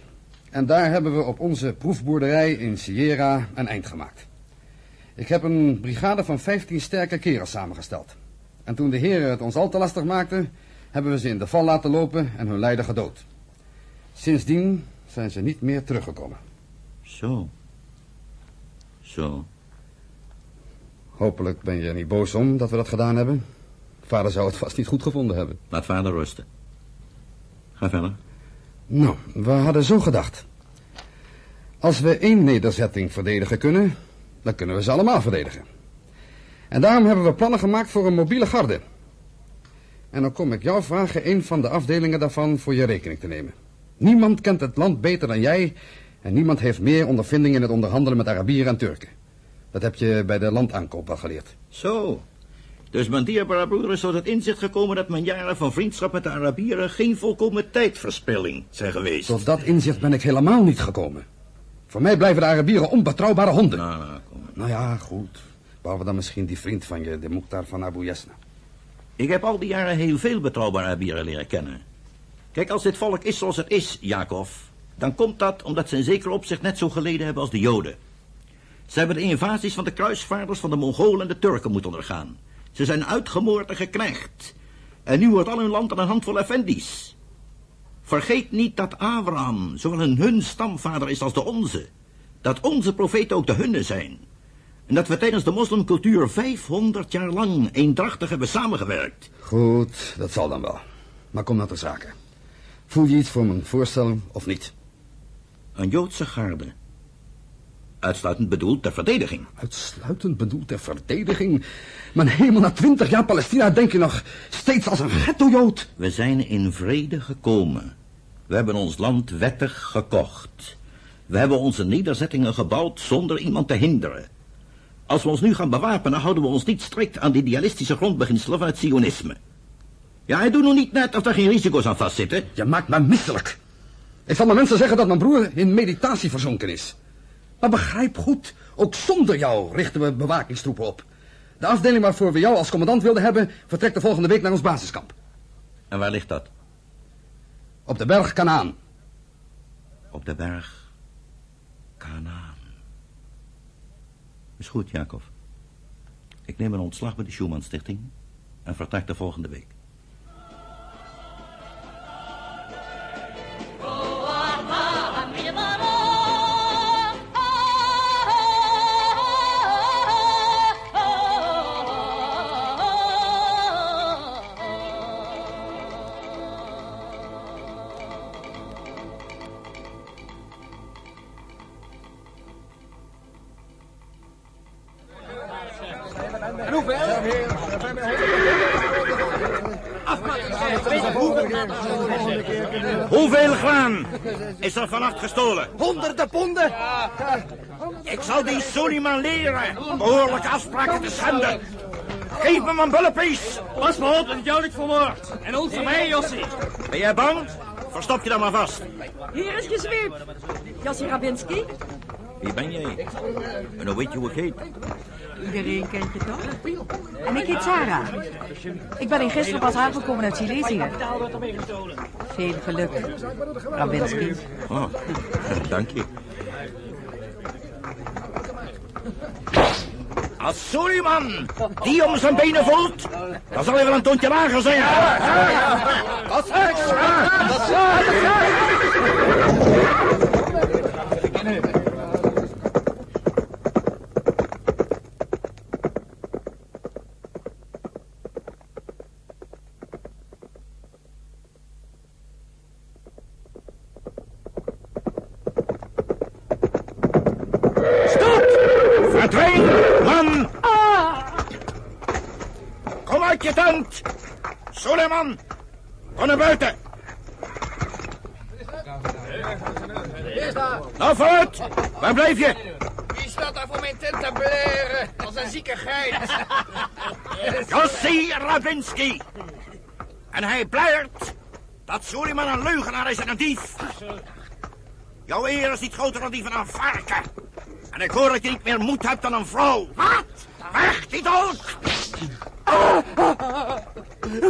En daar hebben we op onze proefboerderij in Sierra een eind gemaakt. Ik heb een brigade van 15 sterke kerels samengesteld. En toen de heren het ons al te lastig maakten, hebben we ze in de val laten lopen en hun leider gedood. Sindsdien zijn ze niet meer teruggekomen. Zo. Zo. Hopelijk ben je er niet boos om dat we dat gedaan hebben. Vader zou het vast niet goed gevonden hebben. Laat vader rusten. Ga verder. Nou, we hadden zo gedacht. Als we één nederzetting verdedigen kunnen, dan kunnen we ze allemaal verdedigen. En daarom hebben we plannen gemaakt voor een mobiele garde. En dan kom ik jou vragen een van de afdelingen daarvan voor je rekening te nemen. Niemand kent het land beter dan jij en niemand heeft meer ondervinding in het onderhandelen met Arabieren en Turken. Dat heb je bij de landaankoop al geleerd. Zo. Dus mijn dierbare broer is tot het inzicht gekomen dat mijn jaren van vriendschap met de Arabieren geen volkomen tijdverspilling zijn geweest. Tot dat inzicht ben ik helemaal niet gekomen. Voor mij blijven de Arabieren onbetrouwbare honden. Nou, kom. Nou ja, goed. Behalve dan misschien die vriend van je, de Mukhtar van Abu Yasna. Ik heb al die jaren heel veel betrouwbare Arabieren leren kennen. Kijk, als dit volk is zoals het is, Jacob, dan komt dat omdat ze in zeker opzicht net zo geleden hebben als de Joden. Ze hebben de invasies van de kruisvaarders van de Mongolen en de Turken moeten ondergaan. Ze zijn uitgemoord en geknecht. En nu wordt al hun land aan een handvol effendies. Vergeet niet dat Abraham zowel een hun stamvader is als de onze. Dat onze profeten ook de hunne zijn. En dat we tijdens de moslimcultuur 500 jaar lang eendrachtig hebben samengewerkt. Goed, dat zal dan wel. Maar kom nou ter zake. Voel je iets voor mijn voorstel of niet? Een Joodse garde. Uitsluitend bedoeld ter verdediging. Uitsluitend bedoeld ter verdediging? Mijn hemel, na twintig jaar Palestina denk je nog steeds als een ghetto-Jood. We zijn in vrede gekomen. We hebben ons land wettig gekocht. We hebben onze nederzettingen gebouwd zonder iemand te hinderen. Als we ons nu gaan bewapenen, houden we ons niet strikt aan de idealistische grondbeginselen van het sionisme. Ja, en doe nog niet net of er geen risico's aan vastzitten. Je maakt me misselijk. Ik zal mijn mensen zeggen dat mijn broer in meditatie verzonken is. Maar begrijp goed, ook zonder jou richten we bewakingstroepen op. De afdeling waarvoor we jou als commandant wilden hebben... vertrekt de volgende week naar ons basiskamp. En waar ligt dat? Op de berg Kanaan. Op de berg Kanaan. Is goed, Jacob. Ik neem een ontslag bij de Schumann Stichting... en vertrek de volgende week. Hoeveel graan is er vannacht gestolen? Honderden ponden. Ik zal die Suleiman leren behoorlijke afspraken te schenden. Geef me mijn bullenpies. Pas maar op dat ik jou niet vermoord. En ons mij, Jossie. Ben jij bang? Verstop je dan maar vast. Hier is je zweep. Jassie Rabinski. Wie ben jij? En hoe weet je hoe ik heet? Iedereen kent je toch? En ik heet Sarah. Ik ben hier gisteren pas aangekomen uit Silesië. Veel geluk, Rabinski. Oh, dank je. Als Suleiman die om zijn benen voelt, dan zal hij wel een toontje lager zijn. Dat is Dat Verdwijn, man! Kom uit je tent! Suleiman, kom naar buiten! Nou, vooruit! Waar blijf je? Wie staat daar voor mijn tent te bleren als een zieke geit? Jossi Rabinski. En hij blijft dat Suleiman een leugenaar is en een dief. Jouw eer is niet groter dan die van een varken. En ik hoor dat je niet meer moed hebt dan een vrouw. Wat? Weg, die dolk!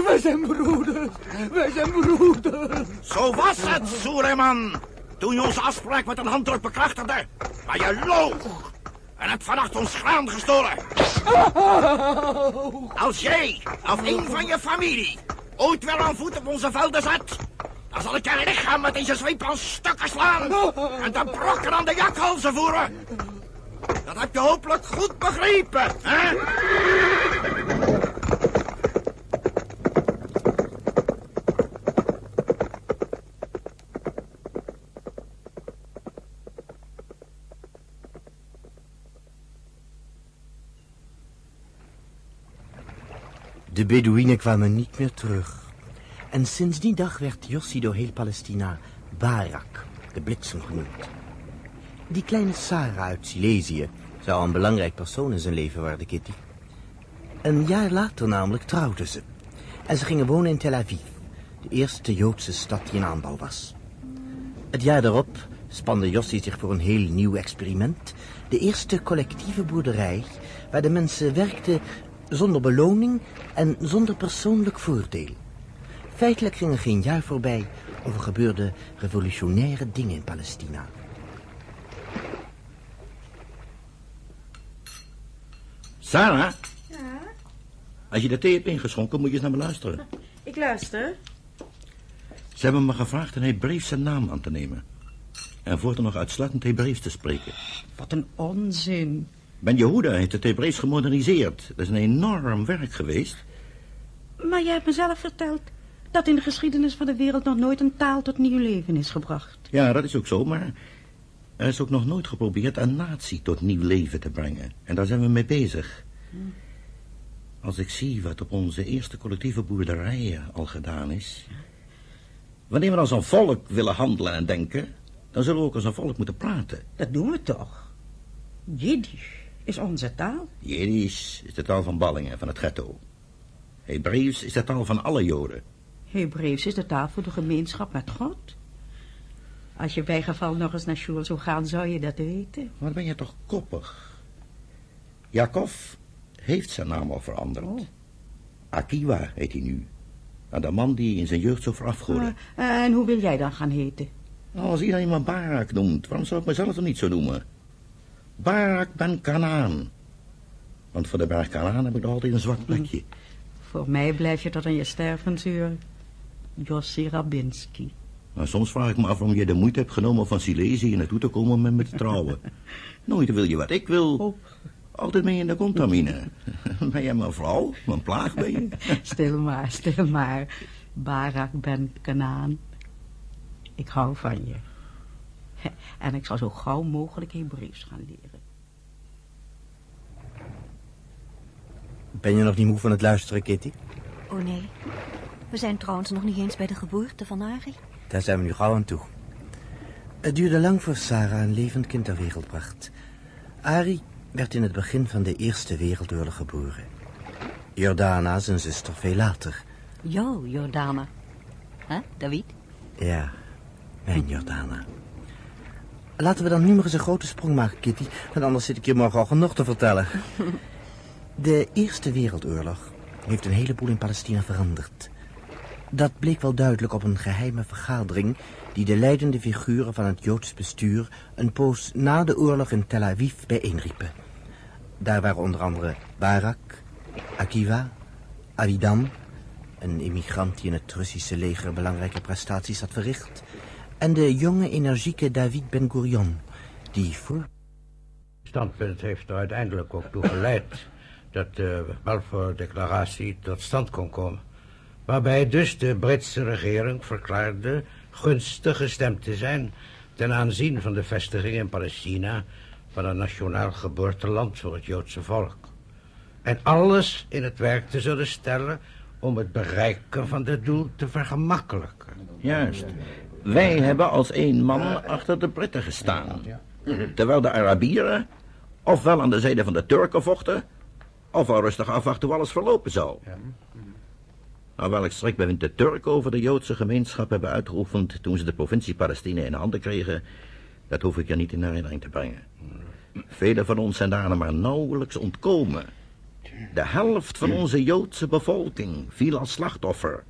Wij zijn broeders. Wij zijn broeders. Zo was het, Soereman. Toen je onze afspraak met een handdruk bekrachtigde. Maar je loog. En hebt vannacht ons graan gestolen. Als jij of een van je familie ooit weer een voet op onze velden zet... dan zal ik je lichaam met deze zweep aan stukken slaan... en de brokken aan de jakhalzen voeren. Dat heb je hopelijk goed begrepen, hè? De Bedouinen kwamen niet meer terug. En sinds die dag werd Jossi door heel Palestina Barak, de bliksem genoemd. Die kleine Sarah uit Silesië zou een belangrijk persoon in zijn leven worden, Kitty. Een jaar later namelijk trouwden ze. En ze gingen wonen in Tel Aviv, de eerste Joodse stad die in aanbouw was. Het jaar daarop spande Jossi zich voor een heel nieuw experiment. De eerste collectieve boerderij, waar de mensen werkten zonder beloning en zonder persoonlijk voordeel. Feitelijk ging er geen jaar voorbij of er gebeurden revolutionaire dingen in Palestina. Sarah, Ja, als je de thee hebt ingeschonken, moet je eens naar me luisteren. ik luister. Ze hebben me gevraagd een Hebreeuwse naam aan te nemen. En voortaan nog uitsluitend Hebreeuws te spreken. Wat een onzin. Ben Jehoeda heeft het Hebreeuws gemoderniseerd. Dat is een enorm werk geweest. Maar jij hebt mezelf verteld dat in de geschiedenis van de wereld nog nooit een taal tot nieuw leven is gebracht. Ja, dat is ook zo, maar er is ook nog nooit geprobeerd een natie tot nieuw leven te brengen. En daar zijn we mee bezig. Als ik zie wat op onze eerste collectieve boerderijen al gedaan is... Wanneer we als een volk willen handelen en denken... dan zullen we ook als een volk moeten praten. Dat doen we toch? Jiddisch is onze taal. Jiddisch is de taal van Ballingen, van het ghetto. Hebreeuws is de taal van alle Joden. Hebreeuws is de taal voor de gemeenschap met God. Als je bijgeval nog eens naar school zou gaan, zou je dat weten. Wat ben je toch koppig. Jacob heeft zijn naam al veranderd. Akiwa heet hij nu. Naar de man die in zijn jeugd zo verafgoorde. Eh, en hoe wil jij dan gaan heten? Nou, als iedereen me Barak noemt, waarom zou ik mezelf dan niet zo noemen? Barak ben Kanaan. Want voor de berg Kanaan heb ik nog altijd een zwak plekje. Voor mij blijf je tot aan je stervensuur. Jossi Rabinski. Maar soms vraag ik me af waarom je de moeite hebt genomen van Silesië naartoe te komen om met me te trouwen. Nooit wil je wat ik wil. Altijd mee in de contamine. Ben jij mijn vrouw? Mijn plaag ben je? Stil maar, stil maar. Barak ben Kanaan. Ik hou van je. En ik zal zo gauw mogelijk Hebreeuws gaan leren. Ben je nog niet moe van het luisteren, Kitty? Oh nee. We zijn trouwens nog niet eens bij de geboorte van Arie. Daar zijn we nu gauw aan toe. Het duurde lang voor Sarah een levend kind ter wereld bracht. Ari werd in het begin van de Eerste Wereldoorlog geboren. Jordana, zijn zuster, veel later. Jo, Jordana. Hè, David? Ja, mijn Jordana. Laten we dan nu maar eens een grote sprong maken, Kitty. Want anders zit ik je morgen nog te vertellen. De Eerste Wereldoorlog heeft een heleboel in Palestina veranderd. Dat bleek wel duidelijk op een geheime vergadering... die de leidende figuren van het Joods bestuur... een poos na de oorlog in Tel Aviv bijeenriepen. Daar waren onder andere Barak, Akiva, Avidam... een immigrant die in het Russische leger belangrijke prestaties had verricht... en de jonge, energieke David Ben-Gurion... die voor standpunt heeft er uiteindelijk ook toe geleid dat de Balfour-declaratie tot stand kon komen. Waarbij dus de Britse regering verklaarde gunstig gestemd te zijn ten aanzien van de vestiging in Palestina van een nationaal geboorteland voor het Joodse volk. En alles in het werk te zullen stellen om het bereiken van dit doel te vergemakkelijken. Juist. Wij hebben als één man achter de Britten gestaan. Terwijl de Arabieren ofwel aan de zijde van de Turken vochten... ofwel rustig afwachten hoe alles verlopen zou. Nou, welk schrikbewind de Turken over de Joodse gemeenschap hebben uitgeoefend... toen ze de provincie Palestina in handen kregen... Dat hoef ik je niet in herinnering te brengen. Velen van ons zijn daar maar nauwelijks ontkomen. De helft van onze Joodse bevolking viel als slachtoffer.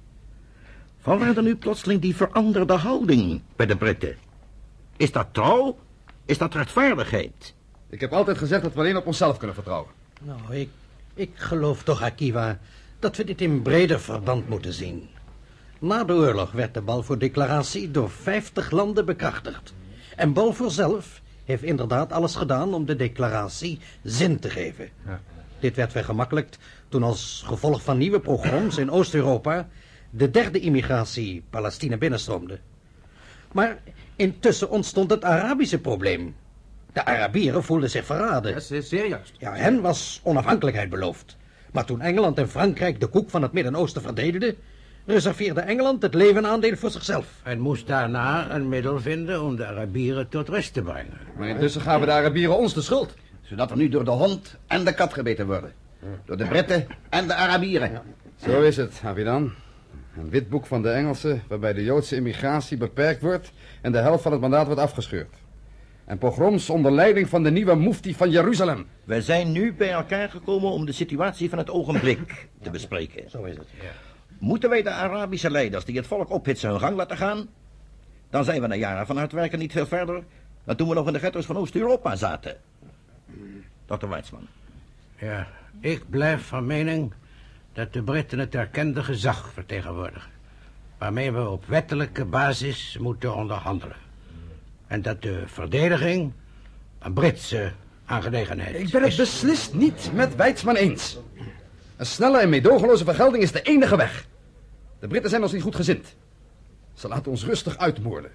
Vanwaar dan nu plotseling die veranderde houding bij de Britten? Is dat trouw? Is dat rechtvaardigheid? Ik heb altijd gezegd dat we alleen op onszelf kunnen vertrouwen. Nou, ik, ik geloof toch, Akiva, dat we dit in breder verband moeten zien. Na de oorlog werd de Balfour-declaratie door 50 landen bekrachtigd. En Balfour zelf heeft inderdaad alles gedaan om de declaratie zin te geven. Ja. Dit werd vergemakkelijkt toen als gevolg van nieuwe pogroms in Oost-Europa de derde immigratie Palestina binnenstroomde. Maar intussen ontstond het Arabische probleem. De Arabieren voelden zich verraden. Dat is zeer juist. Ja, hen was onafhankelijkheid beloofd. Maar toen Engeland en Frankrijk de koek van het Midden-Oosten verdedigden... reserveerde Engeland het levenaandeel voor zichzelf. En moest daarna een middel vinden om de Arabieren tot rust te brengen. Maar intussen gaven de Arabieren ons de schuld. Zodat we nu door de hond en de kat gebeten worden. Door de Britten en de Arabieren. Zo is het, Avidan. Een witboek van de Engelsen waarbij de Joodse immigratie beperkt wordt en de helft van het mandaat wordt afgescheurd. En pogroms onder leiding van de nieuwe mufti van Jeruzalem. We zijn nu bij elkaar gekomen om de situatie van het ogenblik te bespreken. Zo is het. Moeten wij de Arabische leiders die het volk ophitsen hun gang laten gaan? Dan zijn we na jaren van hard werken niet veel verder dan toen we nog in de ghetto's van Oost-Europa zaten. Dr. Weitzman. Ja, ik blijf van mening dat de Britten het erkende gezag vertegenwoordigen. Waarmee we op wettelijke basis moeten onderhandelen. En dat de verdediging een Britse aangelegenheid Ik ben het beslist niet met Weidsman eens. Een snelle en meedogenloze vergelding is de enige weg. De Britten zijn ons niet goed gezind. Ze laten ons rustig uitmoorden.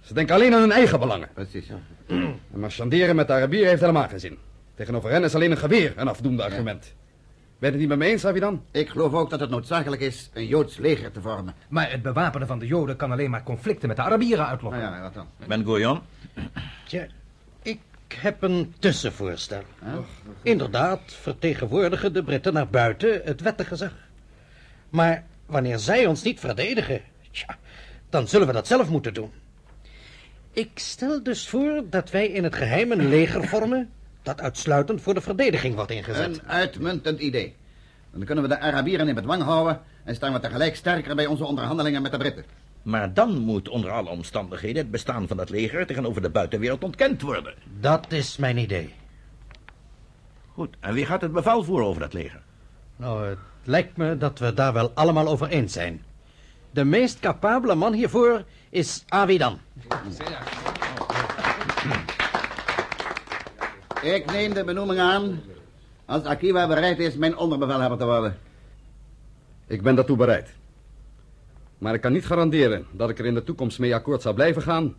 Ze denken alleen aan hun eigen belangen. Precies, ja. En marchanderen met de Arabieren heeft helemaal geen zin. Tegenover hen is alleen een geweer een afdoende argument. Ben je het niet met me eens, Avidan? Ik geloof ook dat het noodzakelijk is een Joods leger te vormen. Maar het bewapenen van de Joden kan alleen maar conflicten met de Arabieren uitlokken. Nou ja, wat dan? Ben Gurion? Tja, ik heb een tussenvoorstel. Inderdaad vertegenwoordigen de Britten naar buiten het wettegezag. Maar wanneer zij ons niet verdedigen, tja, dan zullen we dat zelf moeten doen. Ik stel dus voor dat wij in het geheim een leger vormen... dat uitsluitend voor de verdediging wordt ingezet. Een uitmuntend idee. Dan kunnen we de Arabieren in bedwang houden... en staan we tegelijk sterker bij onze onderhandelingen met de Britten. Maar dan moet onder alle omstandigheden het bestaan van het leger tegenover de buitenwereld ontkend worden. Dat is mijn idee. Goed, en wie gaat het bevel voeren over dat leger? Nou, het lijkt me dat we daar wel allemaal over eens zijn. De meest capabele man hiervoor is Avidan. Ik neem de benoeming aan... als Akiva bereid is mijn onderbevelhebber te worden. Ik ben daartoe bereid. Maar ik kan niet garanderen dat ik er in de toekomst mee akkoord zal blijven gaan...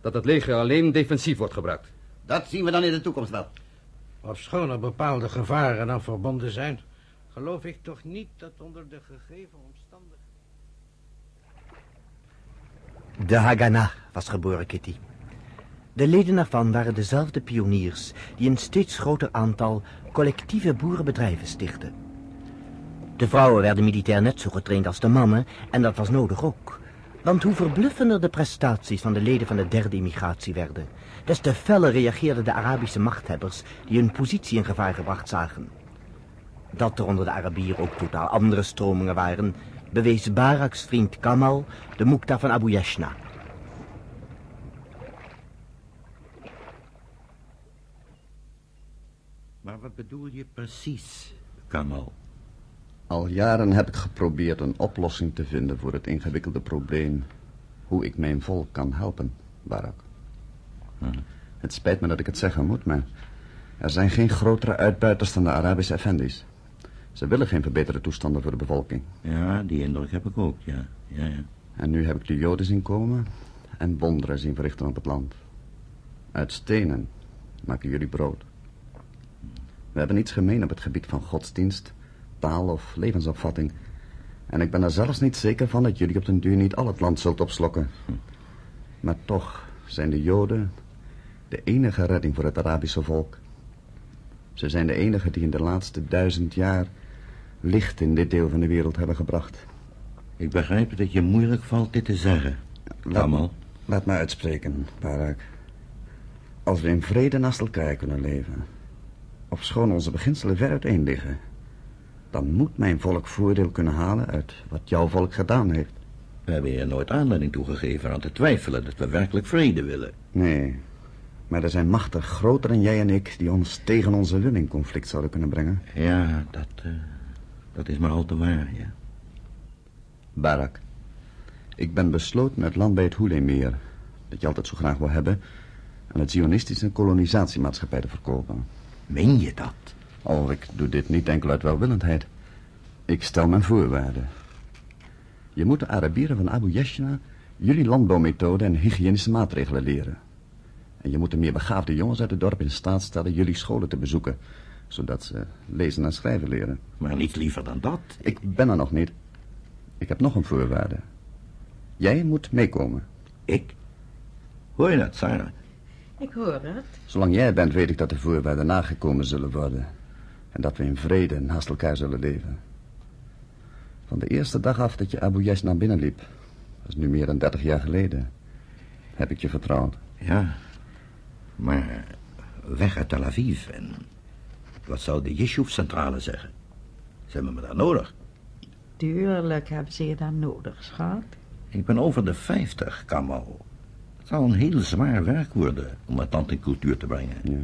dat het leger alleen defensief wordt gebruikt. Dat zien we dan in de toekomst wel. Ofschoon er bepaalde gevaren aan verbonden zijn... geloof ik toch niet dat onder de gegeven omstandigheden... De Haganah was geboren, Kitty. De leden ervan waren dezelfde pioniers die een steeds groter aantal collectieve boerenbedrijven stichtten. De vrouwen werden militair net zo getraind als de mannen en dat was nodig ook. Want hoe verbluffender de prestaties van de leden van de derde immigratie werden, des te feller reageerden de Arabische machthebbers die hun positie in gevaar gebracht zagen. Dat er onder de Arabieren ook totaal andere stromingen waren, bewees Baraks vriend Kamal, de Muqta van Abu Yashna. Maar wat bedoel je precies, Kamal? Al jaren heb ik geprobeerd een oplossing te vinden voor het ingewikkelde probleem... hoe ik mijn volk kan helpen, Barak. Het spijt me dat ik het zeggen moet, maar... er zijn geen grotere uitbuiters dan de Arabische effendis. Ze willen geen verbeterde toestanden voor de bevolking. Ja, die indruk heb ik ook, ja. ja, ja. En nu heb ik de Joden zien komen en wonderen zien verrichten op het land. Uit stenen maken jullie brood. We hebben niets gemeen op het gebied van godsdienst, taal of levensopvatting. En ik ben er zelfs niet zeker van dat jullie op den duur niet al het land zult opslokken. Maar toch zijn de Joden de enige redding voor het Arabische volk. Ze zijn de enige die in de laatste duizend jaar licht in dit deel van de wereld hebben gebracht. Ik begrijp dat je moeilijk valt dit te zeggen. Laat, laat me uitspreken, Barak. Als we in vrede naast elkaar kunnen leven, ofschoon onze beginselen ver uiteen liggen, dan moet mijn volk voordeel kunnen halen uit wat jouw volk gedaan heeft. We hebben je nooit aanleiding toegegeven aan te twijfelen dat we werkelijk vrede willen. Nee, maar er zijn machten groter dan jij en ik die ons tegen onze wil in conflict zouden kunnen brengen. Ja, dat, eh, dat is maar al te waar, ja. Barak, ik ben besloten het land bij het Hoelemeer, dat je altijd zo graag wil hebben, aan het Zionistische kolonisatiemaatschappij te verkopen. Meen je dat? Oh, ik doe dit niet enkel uit welwillendheid. Ik stel mijn voorwaarden. Je moet de Arabieren van Abu Yeshna jullie landbouwmethode en hygiënische maatregelen leren. En je moet de meer begaafde jongens uit het dorp in staat stellen jullie scholen te bezoeken, zodat ze lezen en schrijven leren. Maar niet liever dan dat. Ik ben er nog niet. Ik heb nog een voorwaarde. Jij moet meekomen. Ik? Hoor je dat, Sarah? Ik hoor het. Zolang jij bent, weet ik dat de voorwaarden nagekomen zullen worden. En dat we in vrede naast elkaar zullen leven. Van de eerste dag af dat je Abu Yes naar binnen liep, dat is nu meer dan dertig jaar geleden, heb ik je vertrouwd. Ja, maar weg uit Tel Aviv en wat zou de Yishuv-centrale zeggen? Ze hebben me daar nodig. Tuurlijk hebben ze je daar nodig, schat. Ik ben over de vijftig, Kamal. Het zal een heel zwaar werk worden om het land in cultuur te brengen. Ja.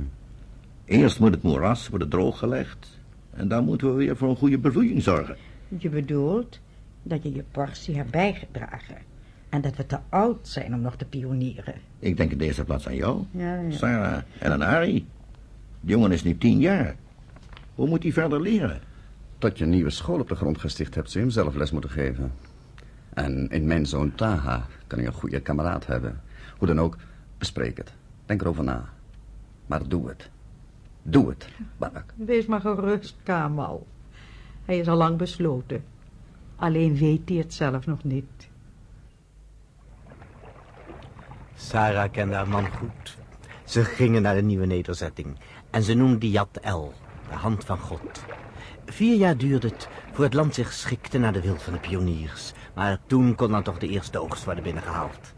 Eerst moet het moeras worden drooggelegd. En dan moeten we weer voor een goede bevloeiing zorgen. Je bedoelt dat je je portie hebt bijgedragen. En dat we te oud zijn om nog te pionieren. Ik denk in deze plaats aan jou, Ja, ja. Sarah en aan Ari. De jongen is nu tien jaar. Hoe moet hij verder leren? Tot je een nieuwe school op de grond gesticht hebt, zul je hem zelf les moeten geven. En in mijn zoon Taha kan hij een goede kameraad hebben. Hoe dan ook, bespreek het. Denk erover na. Maar doe het. Doe het, Barak. Wees maar gerust, Kamal. Hij is al lang besloten. Alleen weet hij het zelf nog niet. Sarah kende haar man goed. Ze gingen naar de nieuwe nederzetting. En ze noemde die Yad El, de hand van God. Vier jaar duurde het voor het land zich schikte naar de wil van de pioniers. Maar toen kon dan toch de eerste oogst worden binnengehaald.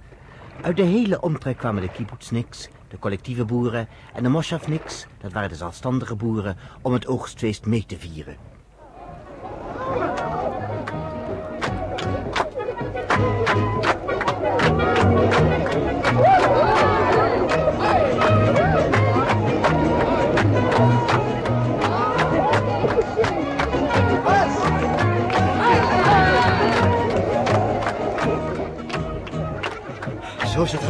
Uit de hele omtrek kwamen de kibbutzniks, de collectieve boeren en de moshavniks, dat waren de zelfstandige boeren, om het oogstfeest mee te vieren.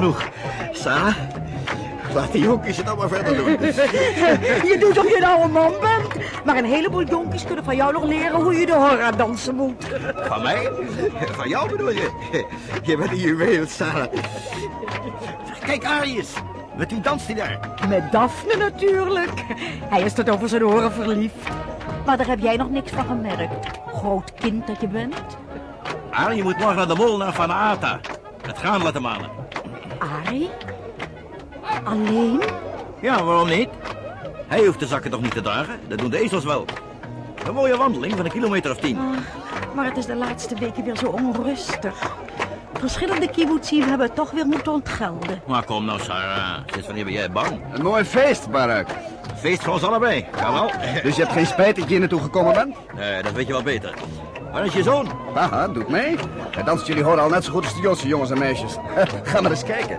Genoeg. Sarah, laat die jonkies het allemaal verder doen. je doet of je een oude man bent. Maar een heleboel jonkies kunnen van jou nog leren hoe je de horra dansen moet. Van mij? Van jou bedoel je? Je bent een juweel, Sarah. Kijk, Arius. Met wie danst hij daar? Met Daphne natuurlijk. Hij is tot over zijn oren verliefd. Maar daar heb jij nog niks van gemerkt. Groot kind dat je bent. Arie, je moet morgen naar de mol naar Van Ata. Het graan laten malen. Arie? Alleen? Ja, waarom niet? Hij hoeft de zakken toch niet te dragen? Dat doen de ezels wel. Een mooie wandeling van een kilometer of tien. Maar het is de laatste weken weer zo onrustig. Verschillende kibbutzien hebben het toch weer moeten ontgelden. Maar kom nou, Sarah. Sinds wanneer ben jij bang? Een mooi feest, Barak. Feest voor ons allebei. Kan wel. Dus je hebt geen spijt dat je hier naartoe gekomen bent? Nee, dat weet je wel beter. Waar is je zoon? Haha, doet mee. Hij danst jullie horen al net zo goed als de Joodse jongens en meisjes. Ga maar eens kijken.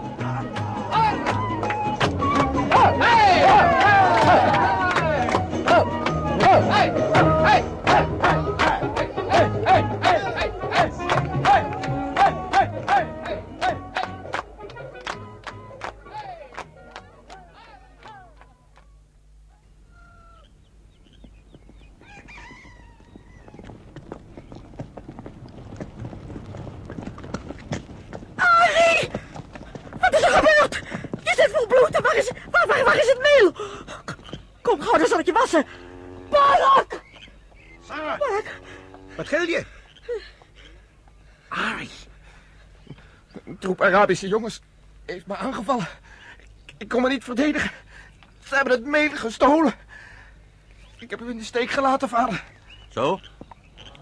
Arabische jongens heeft me aangevallen. Ik, ik kon me niet verdedigen. Ze hebben het meel gestolen. Ik heb u in de steek gelaten, vader. Zo?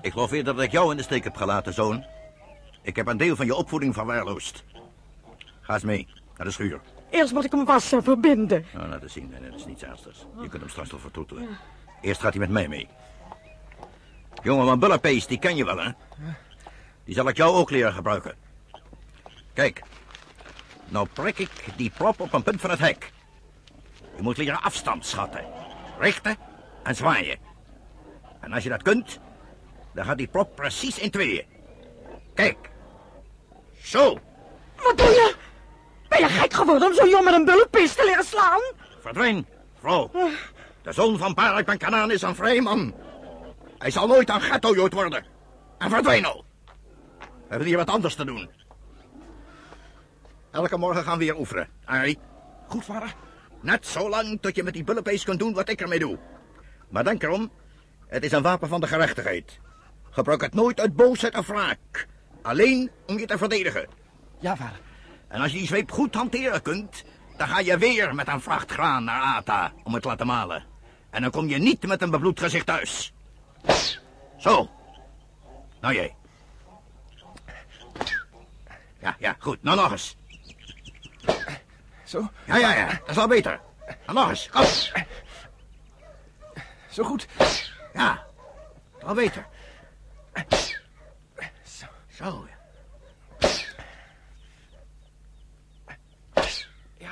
Ik geloof eerder dat ik jou in de steek heb gelaten, zoon. Ik heb een deel van je opvoeding verwaarloosd. Ga eens mee, naar de schuur. Eerst moet ik hem wassen en verbinden. Nou, laten zien. Nee, dat is niets ernstigs. Je kunt hem straks wel vertroetelen. Eerst gaat hij met mij mee. Jongen, van Bullerpees, die ken je wel, hè? Die zal ik jou ook leren gebruiken. Kijk. Nou prik ik die prop op een punt van het hek. Je moet leren afstand schatten. Richten en zwaaien. En als je dat kunt, dan gaat die prop precies in tweeën. Kijk. Zo. Wat doe je? Ben je gek geworden om zo'n jong met een bullenpist te leren slaan? Verdwijn, vrouw. De zoon van Barak ben Kanaan is een vrij man. Hij zal nooit een ghetto-jood worden. En verdwijn al. We hebben hier wat anders te doen. Elke morgen gaan we weer oefenen. Arie. Goed, vader. Net zo lang tot je met die bullenpees kunt doen wat ik ermee doe. Maar denk erom, het is een wapen van de gerechtigheid. Gebruik het nooit uit boosheid of wraak. Alleen om je te verdedigen. Ja, vader. En als je die zweep goed hanteren kunt, dan ga je weer met een vracht graan naar Ata om het te laten malen. En dan kom je niet met een bebloed gezicht thuis. Zo. Nou jij. Ja, ja, goed. Nou nog eens. Zo? Ja, ja, ja. Dat is al beter. Nog eens. Kom. Zo goed. Ja. Al beter. Zo. Zo, ja.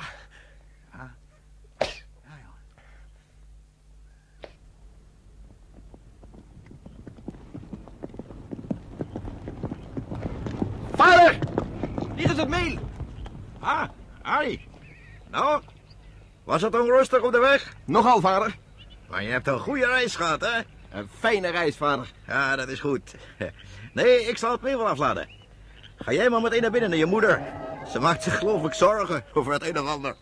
Vader! Hier is het meel. Ah, Arie. Nou, was het onrustig op de weg? Nogal, vader. Maar je hebt een goede reis gehad, hè? Een fijne reis, vader. Ja, dat is goed. Nee, ik zal het mee wel afladen. Ga jij maar meteen naar binnen naar je moeder. Ze maakt zich geloof ik zorgen over het een of ander.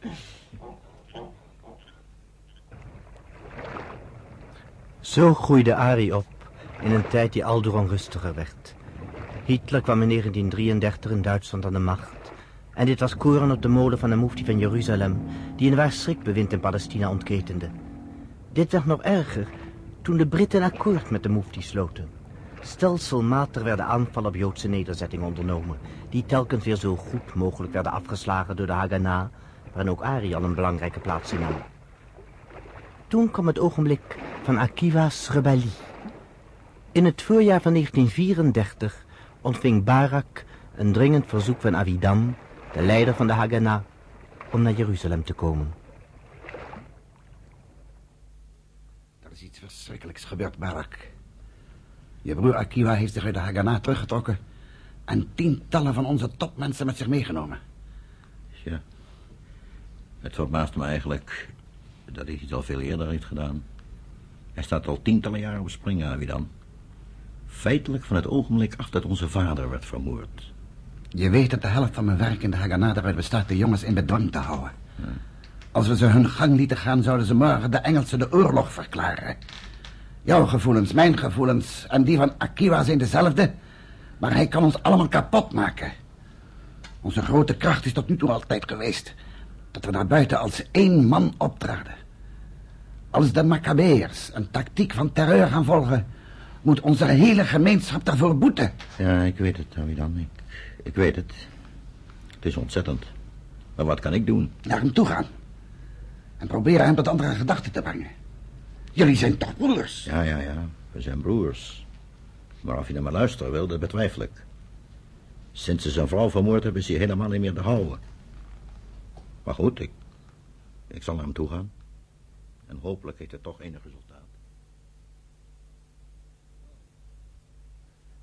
Zo groeide Ari op in een tijd die aldoor onrustiger werd. Hitler kwam in 1933 in Duitsland aan de macht. En dit was koren op de molen van de mufti van Jeruzalem, die een waar schrikbewind in Palestina ontketende. Dit werd nog erger toen de Britten akkoord met de mufti sloten. Stelselmatig werden aanvallen op Joodse nederzettingen ondernomen, die telkens weer zo goed mogelijk werden afgeslagen door de Haganah, waarin ook Ari al een belangrijke plaats innam. Toen kwam het ogenblik van Akiva's rebellie. In het voorjaar van 1934 ontving Barak een dringend verzoek van Avidam, de leider van de Haganah, om naar Jeruzalem te komen. Er is iets verschrikkelijks gebeurd, Barak. Je broer Akiva heeft zich uit de Haganah teruggetrokken... en tientallen van onze topmensen met zich meegenomen. Ja. Het verbaast me eigenlijk dat hij het al veel eerder heeft gedaan. Hij staat al tientallen jaren op springen, wie dan? Feitelijk van het ogenblik af dat onze vader werd vermoord. Je weet dat de helft van mijn werk in de Haganah bestaat de jongens in bedwang te houden. Als we ze hun gang lieten gaan, zouden ze morgen de Engelsen de oorlog verklaren. Jouw gevoelens, mijn gevoelens en die van Akiva zijn dezelfde. Maar hij kan ons allemaal kapot maken. Onze grote kracht is tot nu toe altijd geweest. Dat we naar buiten als één man optraden. Als de Maccabeërs een tactiek van terreur gaan volgen... moet onze hele gemeenschap daarvoor boeten. Ja, ik weet het, dan. Ik, ik weet het. Het is ontzettend. Maar wat kan ik doen? Naar hem toe gaan. En proberen hem tot andere gedachten te brengen. Jullie zijn toch broers? Ja, ja, ja. We zijn broers. Maar of je naar me luisteren wil, dat betwijfel ik. Sinds ze zijn vrouw vermoord hebben, is hij helemaal niet meer te houden. Maar goed, ik, ik zal naar hem toe gaan. En hopelijk heeft het toch enig resultaat.